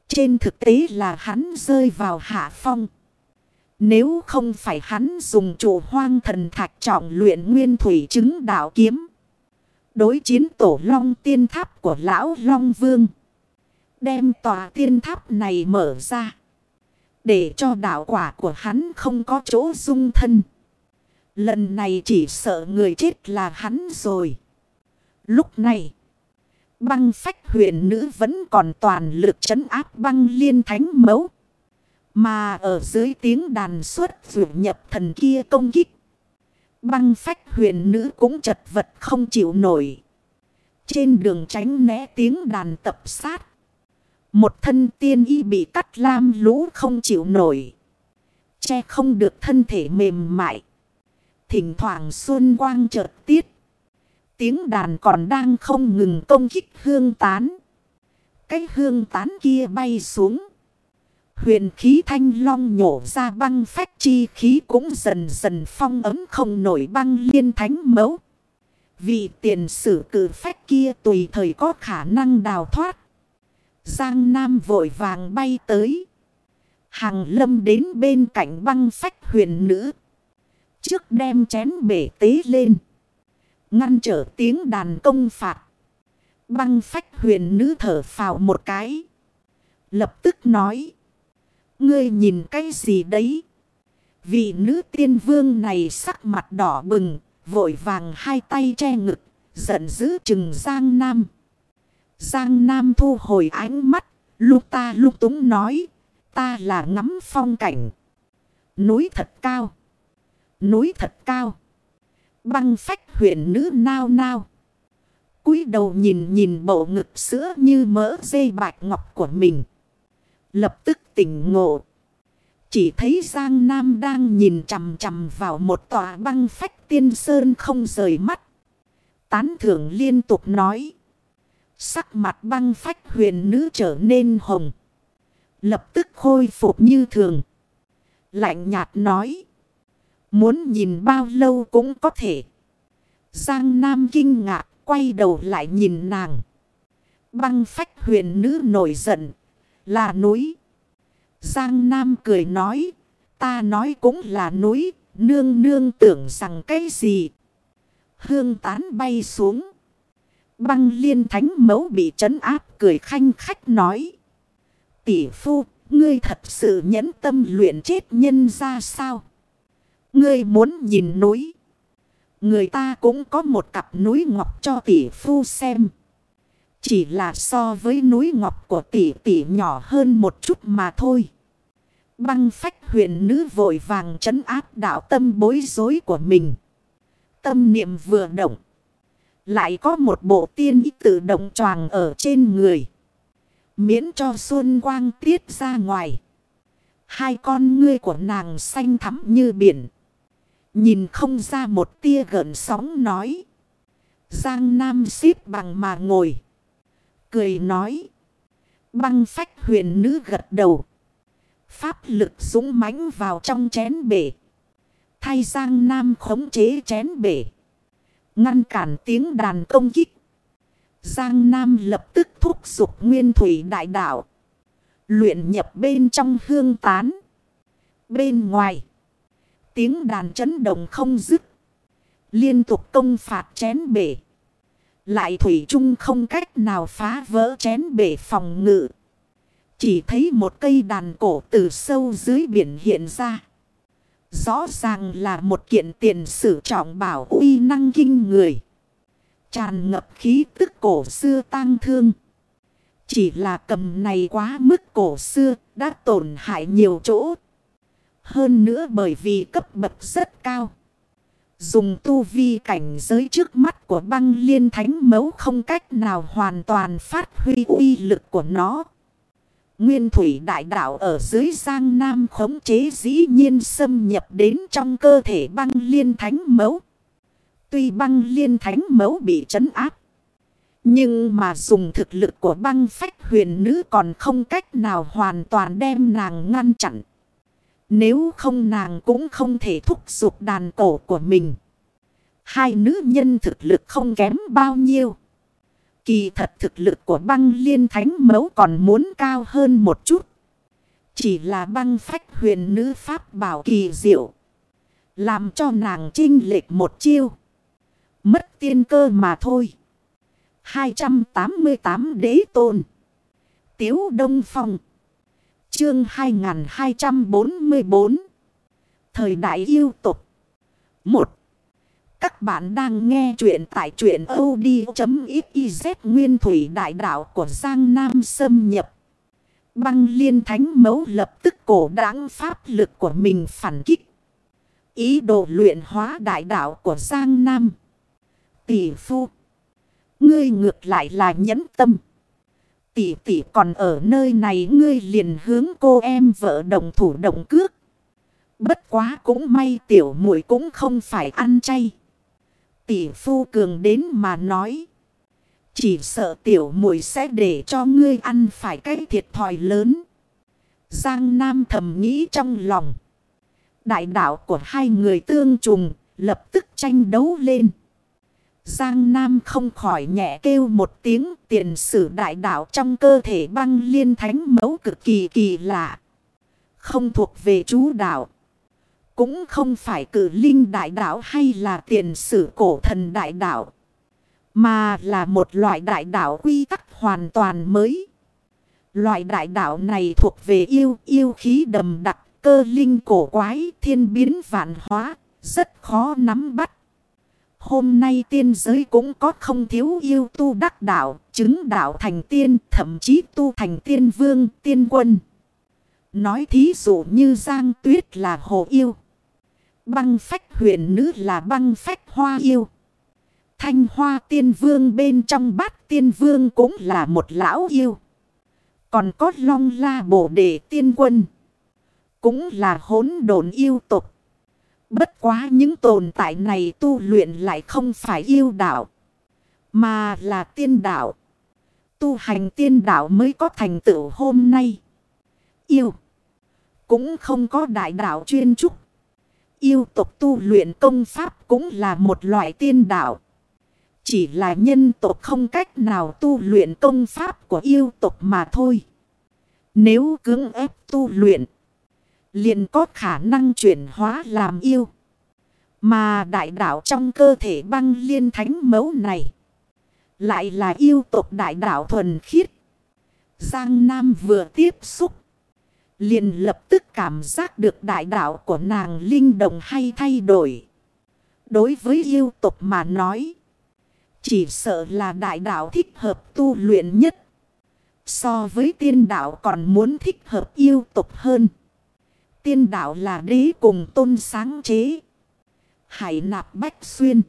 Trên thực tế là hắn rơi vào hạ phong. Nếu không phải hắn dùng chủ hoang thần thạch trọng luyện nguyên thủy chứng đạo kiếm. Đối chiến tổ long tiên tháp của lão long vương. Đem tòa tiên tháp này mở ra. Để cho đạo quả của hắn không có chỗ dung thân. Lần này chỉ sợ người chết là hắn rồi. Lúc này. Băng phách huyền nữ vẫn còn toàn lực chấn áp băng liên thánh mẫu Mà ở dưới tiếng đàn suốt rượu nhập thần kia công kích. Băng phách huyền nữ cũng chật vật không chịu nổi. Trên đường tránh né tiếng đàn tập sát. Một thân tiên y bị cắt lam lũ không chịu nổi. che không được thân thể mềm mại. Thỉnh thoảng xuân quang chợt tiết. Tiếng đàn còn đang không ngừng công kích hương tán. Cái hương tán kia bay xuống. Huyền khí thanh long nhổ ra băng phách chi khí cũng dần dần phong ấm không nổi băng liên thánh mẫu. Vị tiền sử cử phách kia tùy thời có khả năng đào thoát. Giang Nam vội vàng bay tới. Hàng lâm đến bên cạnh băng phách huyền nữ. Trước đem chén bể tế lên. Ngăn trở tiếng đàn công phạt. Băng phách huyền nữ thở phào một cái. Lập tức nói. Ngươi nhìn cái gì đấy? Vị nữ tiên vương này sắc mặt đỏ bừng. Vội vàng hai tay che ngực. Giận dữ chừng Giang Nam. Giang Nam thu hồi ánh mắt. Lúc ta lúc túng nói. Ta là ngắm phong cảnh. Núi thật cao. Núi thật cao. Băng phách huyện nữ nao nao. cúi đầu nhìn nhìn bộ ngực sữa như mỡ dây bạch ngọc của mình. Lập tức tỉnh ngộ. Chỉ thấy Giang Nam đang nhìn chằm chằm vào một tòa băng phách tiên sơn không rời mắt. Tán thưởng liên tục nói. Sắc mặt băng phách huyền nữ trở nên hồng. Lập tức khôi phục như thường. Lạnh nhạt nói. Muốn nhìn bao lâu cũng có thể. Giang Nam kinh ngạc quay đầu lại nhìn nàng. Băng phách huyền nữ nổi giận. Là núi. Giang Nam cười nói. Ta nói cũng là núi. Nương nương tưởng rằng cái gì. Hương tán bay xuống. Băng liên thánh mẫu bị trấn áp cười khanh khách nói. Tỷ phu, ngươi thật sự nhẫn tâm luyện chết nhân ra sao? Ngươi muốn nhìn núi. Người ta cũng có một cặp núi ngọc cho tỷ phu xem. Chỉ là so với núi ngọc của tỷ tỷ nhỏ hơn một chút mà thôi. Băng phách huyền nữ vội vàng trấn áp đạo tâm bối rối của mình. Tâm niệm vừa động. Lại có một bộ tiên ý tự động tròn ở trên người. Miễn cho xuân quang tiết ra ngoài. Hai con ngươi của nàng xanh thắm như biển. Nhìn không ra một tia gợn sóng nói. Giang Nam xít bằng mà ngồi. Cười nói. Băng phách huyền nữ gật đầu. Pháp lực dũng mãnh vào trong chén bể. Thay Giang Nam khống chế chén bể. Ngăn cản tiếng đàn công kích. Giang Nam lập tức thúc giục nguyên thủy đại đạo. Luyện nhập bên trong hương tán. Bên ngoài. Tiếng đàn chấn động không dứt. Liên tục công phạt chén bể. Lại thủy chung không cách nào phá vỡ chén bể phòng ngự. Chỉ thấy một cây đàn cổ từ sâu dưới biển hiện ra. Rõ ràng là một kiện tiền sử trọng bảo uy năng kinh người. Tràn ngập khí tức cổ xưa tang thương. Chỉ là cầm này quá mức cổ xưa, đã tổn hại nhiều chỗ. Hơn nữa bởi vì cấp bậc rất cao. Dùng tu vi cảnh giới trước mắt của băng liên thánh mấu không cách nào hoàn toàn phát huy uy lực của nó. Nguyên thủy đại đạo ở dưới giang nam khống chế dĩ nhiên xâm nhập đến trong cơ thể băng liên thánh mấu. Tuy băng liên thánh mấu bị trấn áp. Nhưng mà dùng thực lực của băng phách huyền nữ còn không cách nào hoàn toàn đem nàng ngăn chặn. Nếu không nàng cũng không thể thúc giục đàn cổ của mình. Hai nữ nhân thực lực không kém bao nhiêu. Kỳ thật thực lực của băng liên thánh mấu còn muốn cao hơn một chút. Chỉ là băng phách huyền nữ pháp bảo kỳ diệu. Làm cho nàng trinh lệch một chiêu. Mất tiên cơ mà thôi. 288 đế tôn. Tiếu Đông Phong. Chương 2244. Thời đại yêu tục. 1. Các bạn đang nghe chuyện tại truyện od.xyz nguyên thủy đại đạo của Giang Nam xâm nhập. Băng liên thánh mấu lập tức cổ đáng pháp lực của mình phản kích. Ý đồ luyện hóa đại đạo của Giang Nam. Tỷ phu. Ngươi ngược lại là nhẫn tâm. Tỷ tỷ còn ở nơi này ngươi liền hướng cô em vợ đồng thủ động cước. Bất quá cũng may tiểu muội cũng không phải ăn chay. Tỷ phu cường đến mà nói. Chỉ sợ tiểu muội sẽ để cho ngươi ăn phải cái thiệt thòi lớn. Giang Nam thầm nghĩ trong lòng. Đại đạo của hai người tương trùng, lập tức tranh đấu lên. Giang Nam không khỏi nhẹ kêu một tiếng tiền sử đại đạo trong cơ thể băng liên thánh mẫu cực kỳ kỳ lạ. Không thuộc về chú đạo. Cũng không phải cử linh đại đạo hay là tiền sử cổ thần đại đạo. Mà là một loại đại đạo quy tắc hoàn toàn mới. Loại đại đạo này thuộc về yêu, yêu khí đầm đặc, cơ linh cổ quái, thiên biến vạn hóa, rất khó nắm bắt. Hôm nay tiên giới cũng có không thiếu yêu tu đắc đạo, chứng đạo thành tiên, thậm chí tu thành tiên vương, tiên quân. Nói thí dụ như Giang Tuyết là hồ yêu. Băng phách huyền nữ là băng phách hoa yêu. Thanh hoa tiên vương bên trong bát tiên vương cũng là một lão yêu. Còn có long la bổ đề tiên quân. Cũng là hỗn đồn yêu tục. Bất quá những tồn tại này tu luyện lại không phải yêu đạo. Mà là tiên đạo. Tu hành tiên đạo mới có thành tựu hôm nay. Yêu. Cũng không có đại đạo chuyên trúc. Yêu tộc tu luyện công pháp cũng là một loại tiên đạo. Chỉ là nhân tộc không cách nào tu luyện công pháp của yêu tộc mà thôi. Nếu cưỡng ép tu luyện, liền có khả năng chuyển hóa làm yêu. Mà đại đạo trong cơ thể băng liên thánh mẫu này, lại là yêu tộc đại đạo thuần khiết. Giang Nam vừa tiếp xúc, liền lập tức cảm giác được đại đạo của nàng linh động hay thay đổi. Đối với yêu tộc mà nói, chỉ sợ là đại đạo thích hợp tu luyện nhất. So với tiên đạo còn muốn thích hợp yêu tục hơn. Tiên đạo là đế cùng tôn sáng chế. Hải nạp bách xuyên.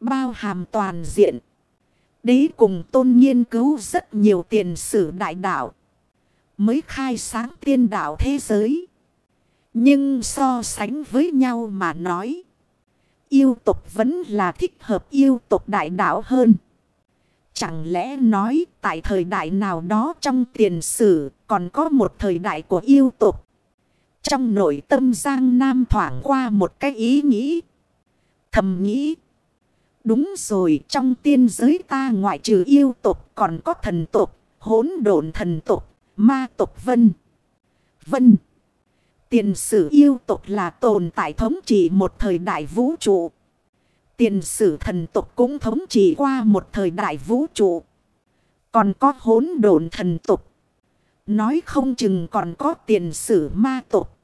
Bao hàm toàn diện. Đế cùng tôn nghiên cứu rất nhiều tiền sử đại đạo. Mới khai sáng tiên đạo thế giới. Nhưng so sánh với nhau mà nói. Yêu tục vẫn là thích hợp yêu tục đại đạo hơn. Chẳng lẽ nói tại thời đại nào đó trong tiền sử còn có một thời đại của yêu tục. Trong nội tâm Giang Nam thoảng qua một cái ý nghĩ. Thầm nghĩ. Đúng rồi trong tiên giới ta ngoại trừ yêu tục còn có thần tục, hỗn độn thần tục, ma tục vân. Vân. Tiền sử yêu tục là tồn tại thống trị một thời đại vũ trụ. Tiền sử thần tục cũng thống trị qua một thời đại vũ trụ. Còn có hỗn độn thần tục. Nói không chừng còn có tiền sử ma tộc,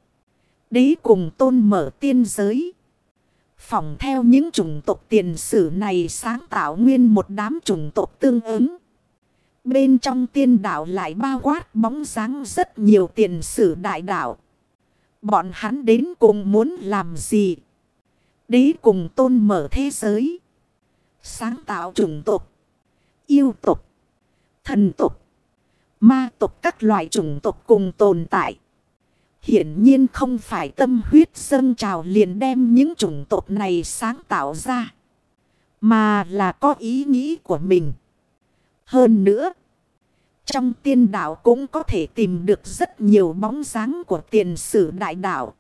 Đế cùng tôn mở tiên giới. Phỏng theo những chủng tộc tiền sử này sáng tạo nguyên một đám chủng tộc tương ứng. Bên trong tiên đạo lại bao quát bóng dáng rất nhiều tiền sử đại đạo. Bọn hắn đến cùng muốn làm gì? Đế cùng tôn mở thế giới. Sáng tạo chủng tộc. Yêu tộc. Thần tộc. Ma tộc các loại chủng tộc cùng tồn tại. Hiển nhiên không phải tâm huyết dâng trào liền đem những chủng tộc này sáng tạo ra. Mà là có ý nghĩ của mình. Hơn nữa. Trong tiên đạo cũng có thể tìm được rất nhiều bóng dáng của tiền sử đại đạo.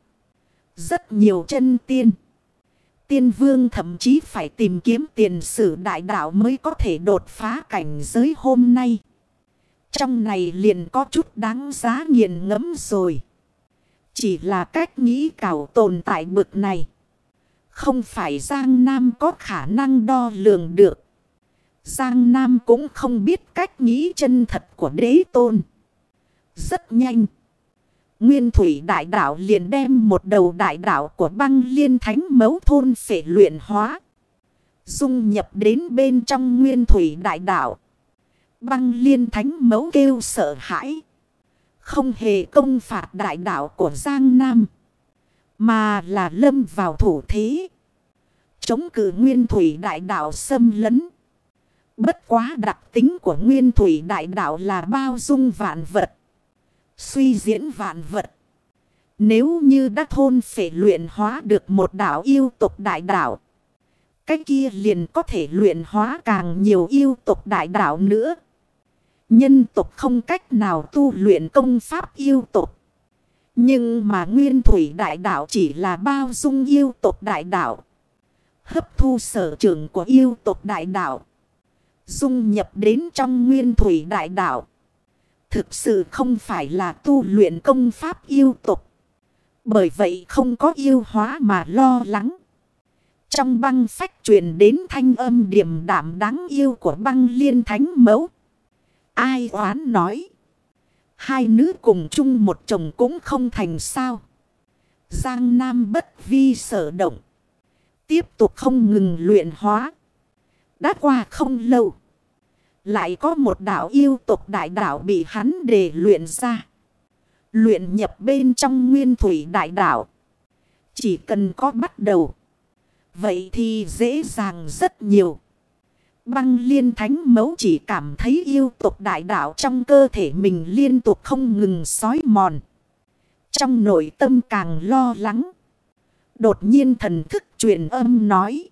Rất nhiều chân tiên. Tiên vương thậm chí phải tìm kiếm tiền sử đại đạo mới có thể đột phá cảnh giới hôm nay. Trong này liền có chút đáng giá nghiền ngẫm rồi. Chỉ là cách nghĩ cảo tồn tại bực này. Không phải Giang Nam có khả năng đo lường được. Giang Nam cũng không biết cách nghĩ chân thật của đế tôn. Rất nhanh. Nguyên thủy đại đạo liền đem một đầu đại đạo của băng liên thánh mấu thôn phệ luyện hóa. Dung nhập đến bên trong nguyên thủy đại đạo. Băng liên thánh mẫu kêu sợ hãi. Không hề công phạt đại đạo của Giang Nam. Mà là lâm vào thủ thế. Chống cử nguyên thủy đại đạo xâm lấn. Bất quá đặc tính của nguyên thủy đại đạo là bao dung vạn vật. Suy diễn vạn vật. Nếu như đã thôn phải luyện hóa được một đảo yêu tục đại đảo. Cái kia liền có thể luyện hóa càng nhiều yêu tục đại đảo nữa. Nhân tục không cách nào tu luyện công pháp yêu tục. Nhưng mà nguyên thủy đại đạo chỉ là bao dung yêu tục đại đạo Hấp thu sở trường của yêu tục đại đạo Dung nhập đến trong nguyên thủy đại đạo Thực sự không phải là tu luyện công pháp yêu tục. Bởi vậy không có yêu hóa mà lo lắng. Trong băng phách truyền đến thanh âm điềm đảm đáng yêu của băng liên thánh mẫu. Ai oán nói. Hai nữ cùng chung một chồng cũng không thành sao. Giang Nam bất vi sở động. Tiếp tục không ngừng luyện hóa. Đã qua không lâu. Lại có một đảo yêu tục đại đảo bị hắn đề luyện ra. Luyện nhập bên trong nguyên thủy đại đảo. Chỉ cần có bắt đầu. Vậy thì dễ dàng rất nhiều. Băng liên thánh mấu chỉ cảm thấy yêu tục đại đạo trong cơ thể mình liên tục không ngừng sói mòn. Trong nội tâm càng lo lắng. Đột nhiên thần thức truyền âm nói.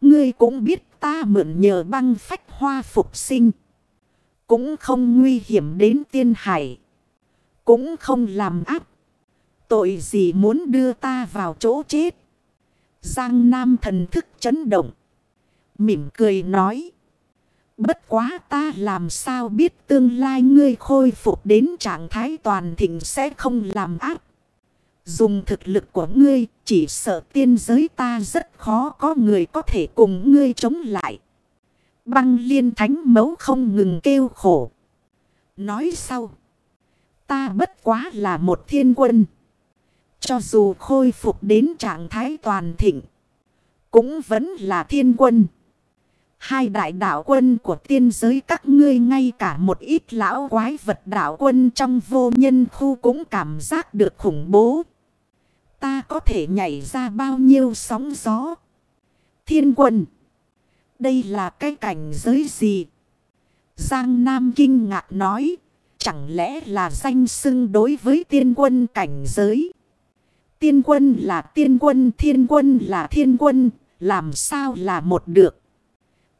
Ngươi cũng biết ta mượn nhờ băng phách hoa phục sinh. Cũng không nguy hiểm đến tiên hải. Cũng không làm áp. Tội gì muốn đưa ta vào chỗ chết. Giang Nam thần thức chấn động. Mỉm cười nói. Bất quá ta làm sao biết tương lai ngươi khôi phục đến trạng thái toàn thịnh sẽ không làm áp. Dùng thực lực của ngươi, chỉ sợ tiên giới ta rất khó có người có thể cùng ngươi chống lại. Băng liên thánh mấu không ngừng kêu khổ. Nói sau. Ta bất quá là một thiên quân. Cho dù khôi phục đến trạng thái toàn thịnh. Cũng vẫn là thiên quân. Hai đại đạo quân của tiên giới các ngươi ngay cả một ít lão quái vật đạo quân trong vô nhân khu cũng cảm giác được khủng bố. Ta có thể nhảy ra bao nhiêu sóng gió. Thiên quân. Đây là cái cảnh giới gì? Giang Nam kinh ngạc nói. Chẳng lẽ là danh xưng đối với tiên quân cảnh giới? Tiên quân là tiên quân, thiên quân là thiên quân, làm sao là một được?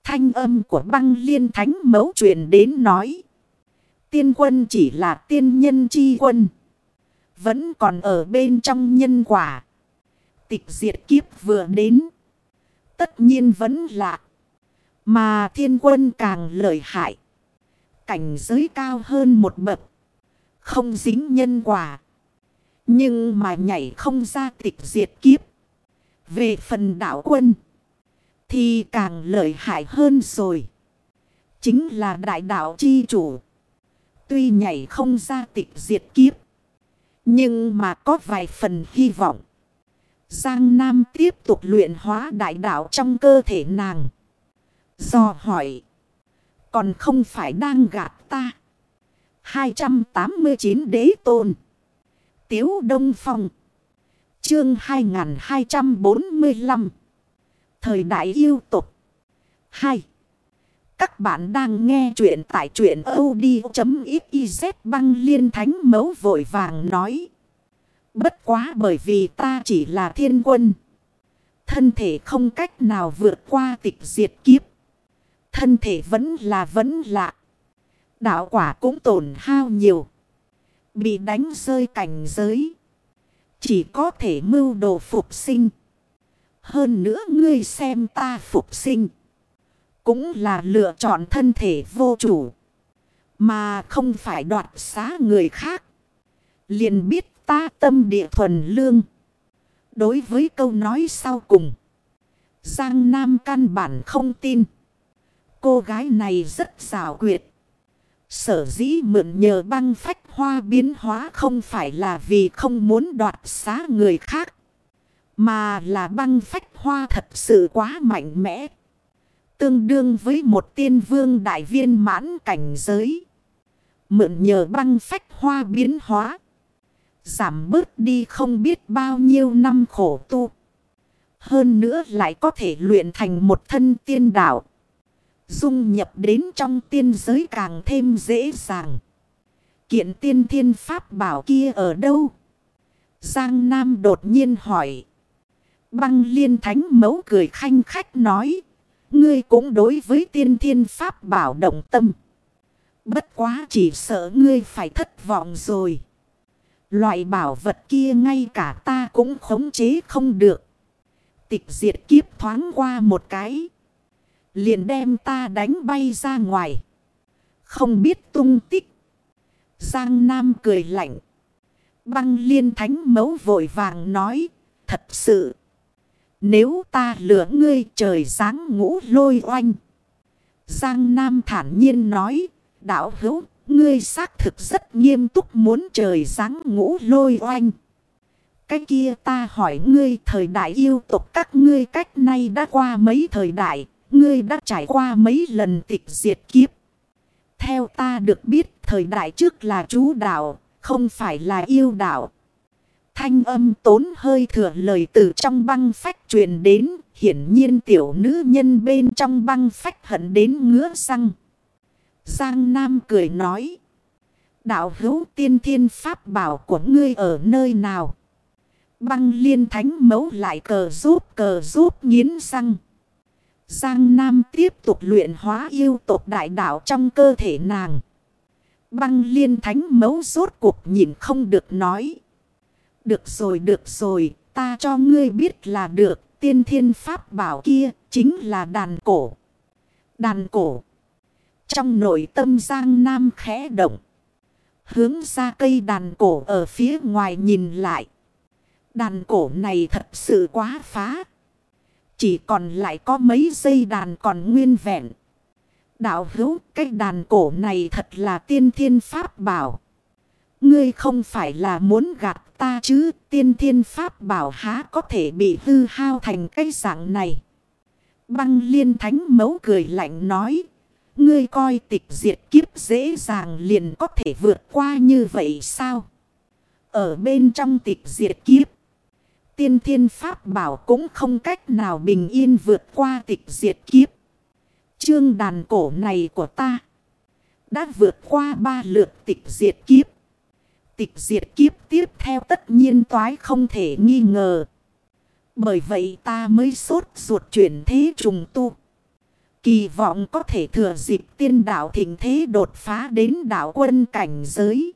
Thanh âm của băng liên thánh mấu truyền đến nói. Tiên quân chỉ là tiên nhân chi quân. Vẫn còn ở bên trong nhân quả. Tịch diệt kiếp vừa đến. Tất nhiên vẫn lạ. Mà thiên quân càng lợi hại. Cảnh giới cao hơn một bậc. Không dính nhân quả. Nhưng mà nhảy không ra tịch diệt kiếp. Về phần đảo quân. Thì càng lợi hại hơn rồi. Chính là đại đạo chi chủ. Tuy nhảy không ra tịch diệt kiếp. Nhưng mà có vài phần hy vọng. Giang Nam tiếp tục luyện hóa đại đạo trong cơ thể nàng. Do hỏi. Còn không phải đang gạt ta. 289 đế tôn. Tiếu Đông Phong. Chương 2245. Thời đại yêu tục. 2. Các bạn đang nghe chuyện tại chuyện od.xyz băng liên thánh mấu vội vàng nói. Bất quá bởi vì ta chỉ là thiên quân. Thân thể không cách nào vượt qua tịch diệt kiếp. Thân thể vẫn là vẫn lạ. Đạo quả cũng tổn hao nhiều. Bị đánh rơi cảnh giới. Chỉ có thể mưu đồ phục sinh. Hơn nữa ngươi xem ta phục sinh. Cũng là lựa chọn thân thể vô chủ. Mà không phải đoạt xá người khác. Liền biết ta tâm địa thuần lương. Đối với câu nói sau cùng. Giang Nam căn bản không tin. Cô gái này rất xảo quyệt. Sở dĩ mượn nhờ băng phách hoa biến hóa không phải là vì không muốn đoạt xá người khác. Mà là băng phách hoa thật sự quá mạnh mẽ. Tương đương với một tiên vương đại viên mãn cảnh giới. Mượn nhờ băng phách hoa biến hóa. Giảm bớt đi không biết bao nhiêu năm khổ tu. Hơn nữa lại có thể luyện thành một thân tiên đạo. Dung nhập đến trong tiên giới càng thêm dễ dàng. Kiện tiên thiên pháp bảo kia ở đâu? Giang Nam đột nhiên hỏi. Băng liên thánh mấu cười khanh khách nói. Ngươi cũng đối với tiên thiên pháp bảo động tâm. Bất quá chỉ sợ ngươi phải thất vọng rồi. Loại bảo vật kia ngay cả ta cũng khống chế không được. Tịch diệt kiếp thoáng qua một cái. Liền đem ta đánh bay ra ngoài. Không biết tung tích. Giang Nam cười lạnh. Băng liên thánh mấu vội vàng nói. Thật sự. Nếu ta lửa ngươi trời sáng ngũ lôi oanh. Giang Nam thản nhiên nói. Đạo hữu, ngươi xác thực rất nghiêm túc muốn trời sáng ngũ lôi oanh. Cái kia ta hỏi ngươi thời đại yêu tục các ngươi cách nay đã qua mấy thời đại. Ngươi đã trải qua mấy lần tịch diệt kiếp. Theo ta được biết thời đại trước là chú đạo, không phải là yêu đạo. Thanh âm tốn hơi thừa lời từ trong băng phách truyền đến, hiển nhiên tiểu nữ nhân bên trong băng phách hận đến ngứa răng. Giang Nam cười nói, đạo hữu tiên thiên pháp bảo của ngươi ở nơi nào? Băng liên thánh mấu lại cờ giúp cờ giúp nghiến răng. Giang Nam tiếp tục luyện hóa yêu tộc đại đạo trong cơ thể nàng. Băng liên thánh mấu rốt cuộc nhìn không được nói. Được rồi được rồi, ta cho ngươi biết là được. Tiên thiên pháp bảo kia chính là đàn cổ. Đàn cổ. Trong nội tâm Giang Nam khẽ động. Hướng ra cây đàn cổ ở phía ngoài nhìn lại. Đàn cổ này thật sự quá phá. Chỉ còn lại có mấy dây đàn còn nguyên vẹn. Đạo hữu cái đàn cổ này thật là tiên thiên pháp bảo. Ngươi không phải là muốn gạt ta chứ, tiên thiên pháp bảo há có thể bị hư hao thành cái dạng này. Băng liên thánh mấu cười lạnh nói. Ngươi coi tịch diệt kiếp dễ dàng liền có thể vượt qua như vậy sao? Ở bên trong tịch diệt kiếp. Tiên thiên pháp bảo cũng không cách nào bình yên vượt qua tịch diệt kiếp. Chương đàn cổ này của ta đã vượt qua ba lượt tịch diệt kiếp. Tịch diệt kiếp tiếp theo tất nhiên toái không thể nghi ngờ. Bởi vậy ta mới sốt ruột chuyển thế trùng tu. Kỳ vọng có thể thừa dịp tiên đạo thịnh thế đột phá đến đạo quân cảnh giới.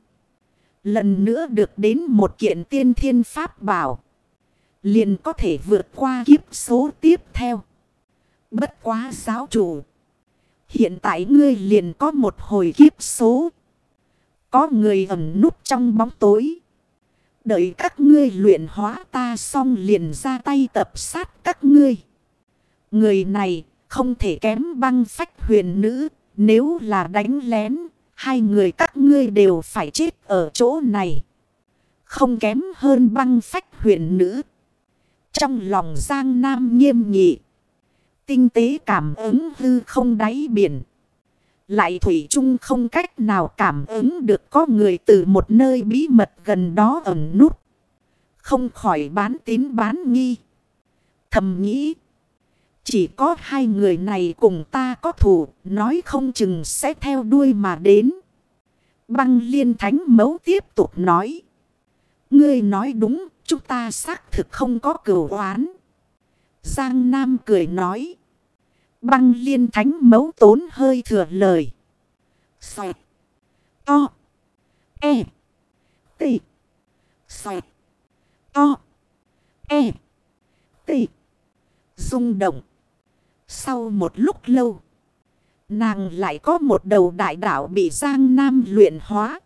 Lần nữa được đến một kiện tiên thiên pháp bảo. Liền có thể vượt qua kiếp số tiếp theo. Bất quá giáo chủ. Hiện tại ngươi liền có một hồi kiếp số. Có người ẩn núp trong bóng tối. Đợi các ngươi luyện hóa ta xong liền ra tay tập sát các ngươi. Người này không thể kém băng phách huyền nữ. Nếu là đánh lén, hai người các ngươi đều phải chết ở chỗ này. Không kém hơn băng phách huyền nữ. Trong lòng Giang Nam nghiêm nghị. Tinh tế cảm ứng hư không đáy biển. Lại Thủy chung không cách nào cảm ứng được có người từ một nơi bí mật gần đó ẩn nút. Không khỏi bán tín bán nghi. Thầm nghĩ. Chỉ có hai người này cùng ta có thủ, nói không chừng sẽ theo đuôi mà đến. Băng liên thánh mấu tiếp tục nói. Ngươi nói đúng, chúng ta xác thực không có cửu oán. Giang Nam cười nói. Băng liên thánh mấu tốn hơi thừa lời. Xoẹt. To. E. T. Xoẹt. To. E. T. Rung động. Sau một lúc lâu. Nàng lại có một đầu đại đạo bị Giang Nam luyện hóa.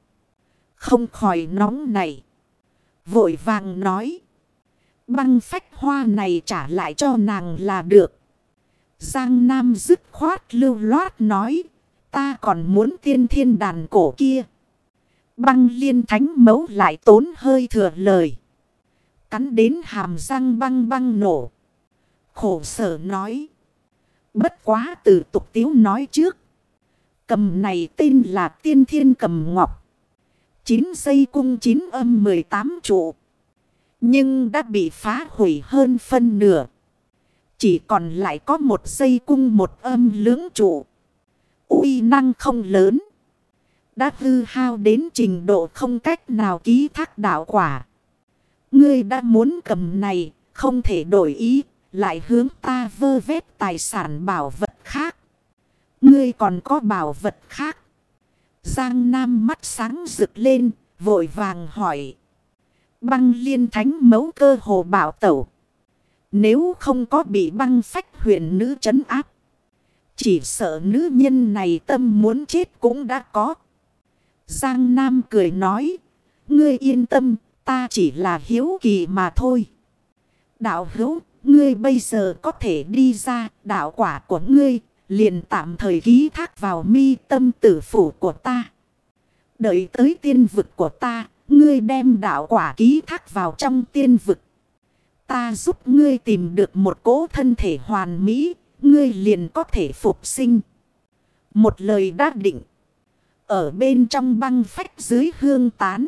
Không khỏi nóng này. Vội vàng nói. Băng phách hoa này trả lại cho nàng là được. Giang Nam dứt khoát lưu loát nói. Ta còn muốn tiên thiên đàn cổ kia. Băng liên thánh mấu lại tốn hơi thừa lời. Cắn đến hàm răng băng băng nổ. Khổ sở nói. Bất quá từ tục tiếu nói trước. Cầm này tên là tiên thiên cầm ngọc. 9 dây cung 9 âm 18 trụ. Nhưng đã bị phá hủy hơn phân nửa. Chỉ còn lại có một dây cung một âm lưỡng trụ. uy năng không lớn. Đã hư hao đến trình độ không cách nào ký thác đạo quả. Ngươi đã muốn cầm này, không thể đổi ý, lại hướng ta vơ vét tài sản bảo vật khác. Ngươi còn có bảo vật khác. Giang Nam mắt sáng rực lên, vội vàng hỏi. Băng liên thánh mấu cơ hồ bảo tẩu. Nếu không có bị băng phách huyền nữ trấn áp. Chỉ sợ nữ nhân này tâm muốn chết cũng đã có. Giang Nam cười nói. Ngươi yên tâm, ta chỉ là hiếu kỳ mà thôi. Đạo hữu, ngươi bây giờ có thể đi ra, đạo quả của ngươi, liền tạm thời ký thác vào mi tâm tử phủ của ta. Đợi tới tiên vực của ta, ngươi đem đạo quả ký thác vào trong tiên vực. Ta giúp ngươi tìm được một cố thân thể hoàn mỹ, ngươi liền có thể phục sinh. Một lời đã định. Ở bên trong băng phách dưới hương tán.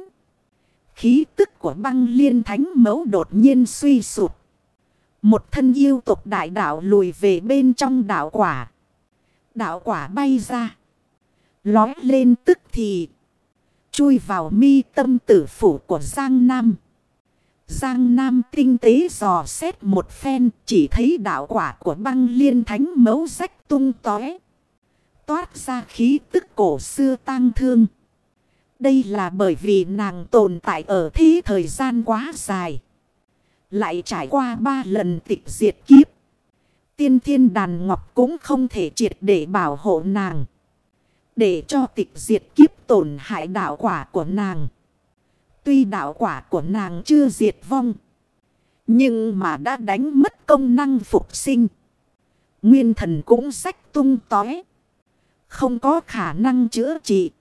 Khí tức của băng liên thánh mẫu đột nhiên suy sụp. Một thân yêu tục đại đạo lùi về bên trong đạo quả. Đạo quả bay ra. Lói lên tức thì. Chui vào mi tâm tử phủ của Giang Nam. Giang Nam tinh tế dò xét một phen. Chỉ thấy đạo quả của băng liên thánh mấu rách tung tóe. Toát ra khí tức cổ xưa tang thương. Đây là bởi vì nàng tồn tại ở thế thời gian quá dài. Lại trải qua ba lần tịch diệt kiếp. Tiên thiên đàn ngọc cũng không thể triệt để bảo hộ nàng. Để cho tịch diệt kiếp tổn hại đạo quả của nàng. Tuy đạo quả của nàng chưa diệt vong. Nhưng mà đã đánh mất công năng phục sinh. Nguyên thần cũng sách tung tói. Không có khả năng chữa trị.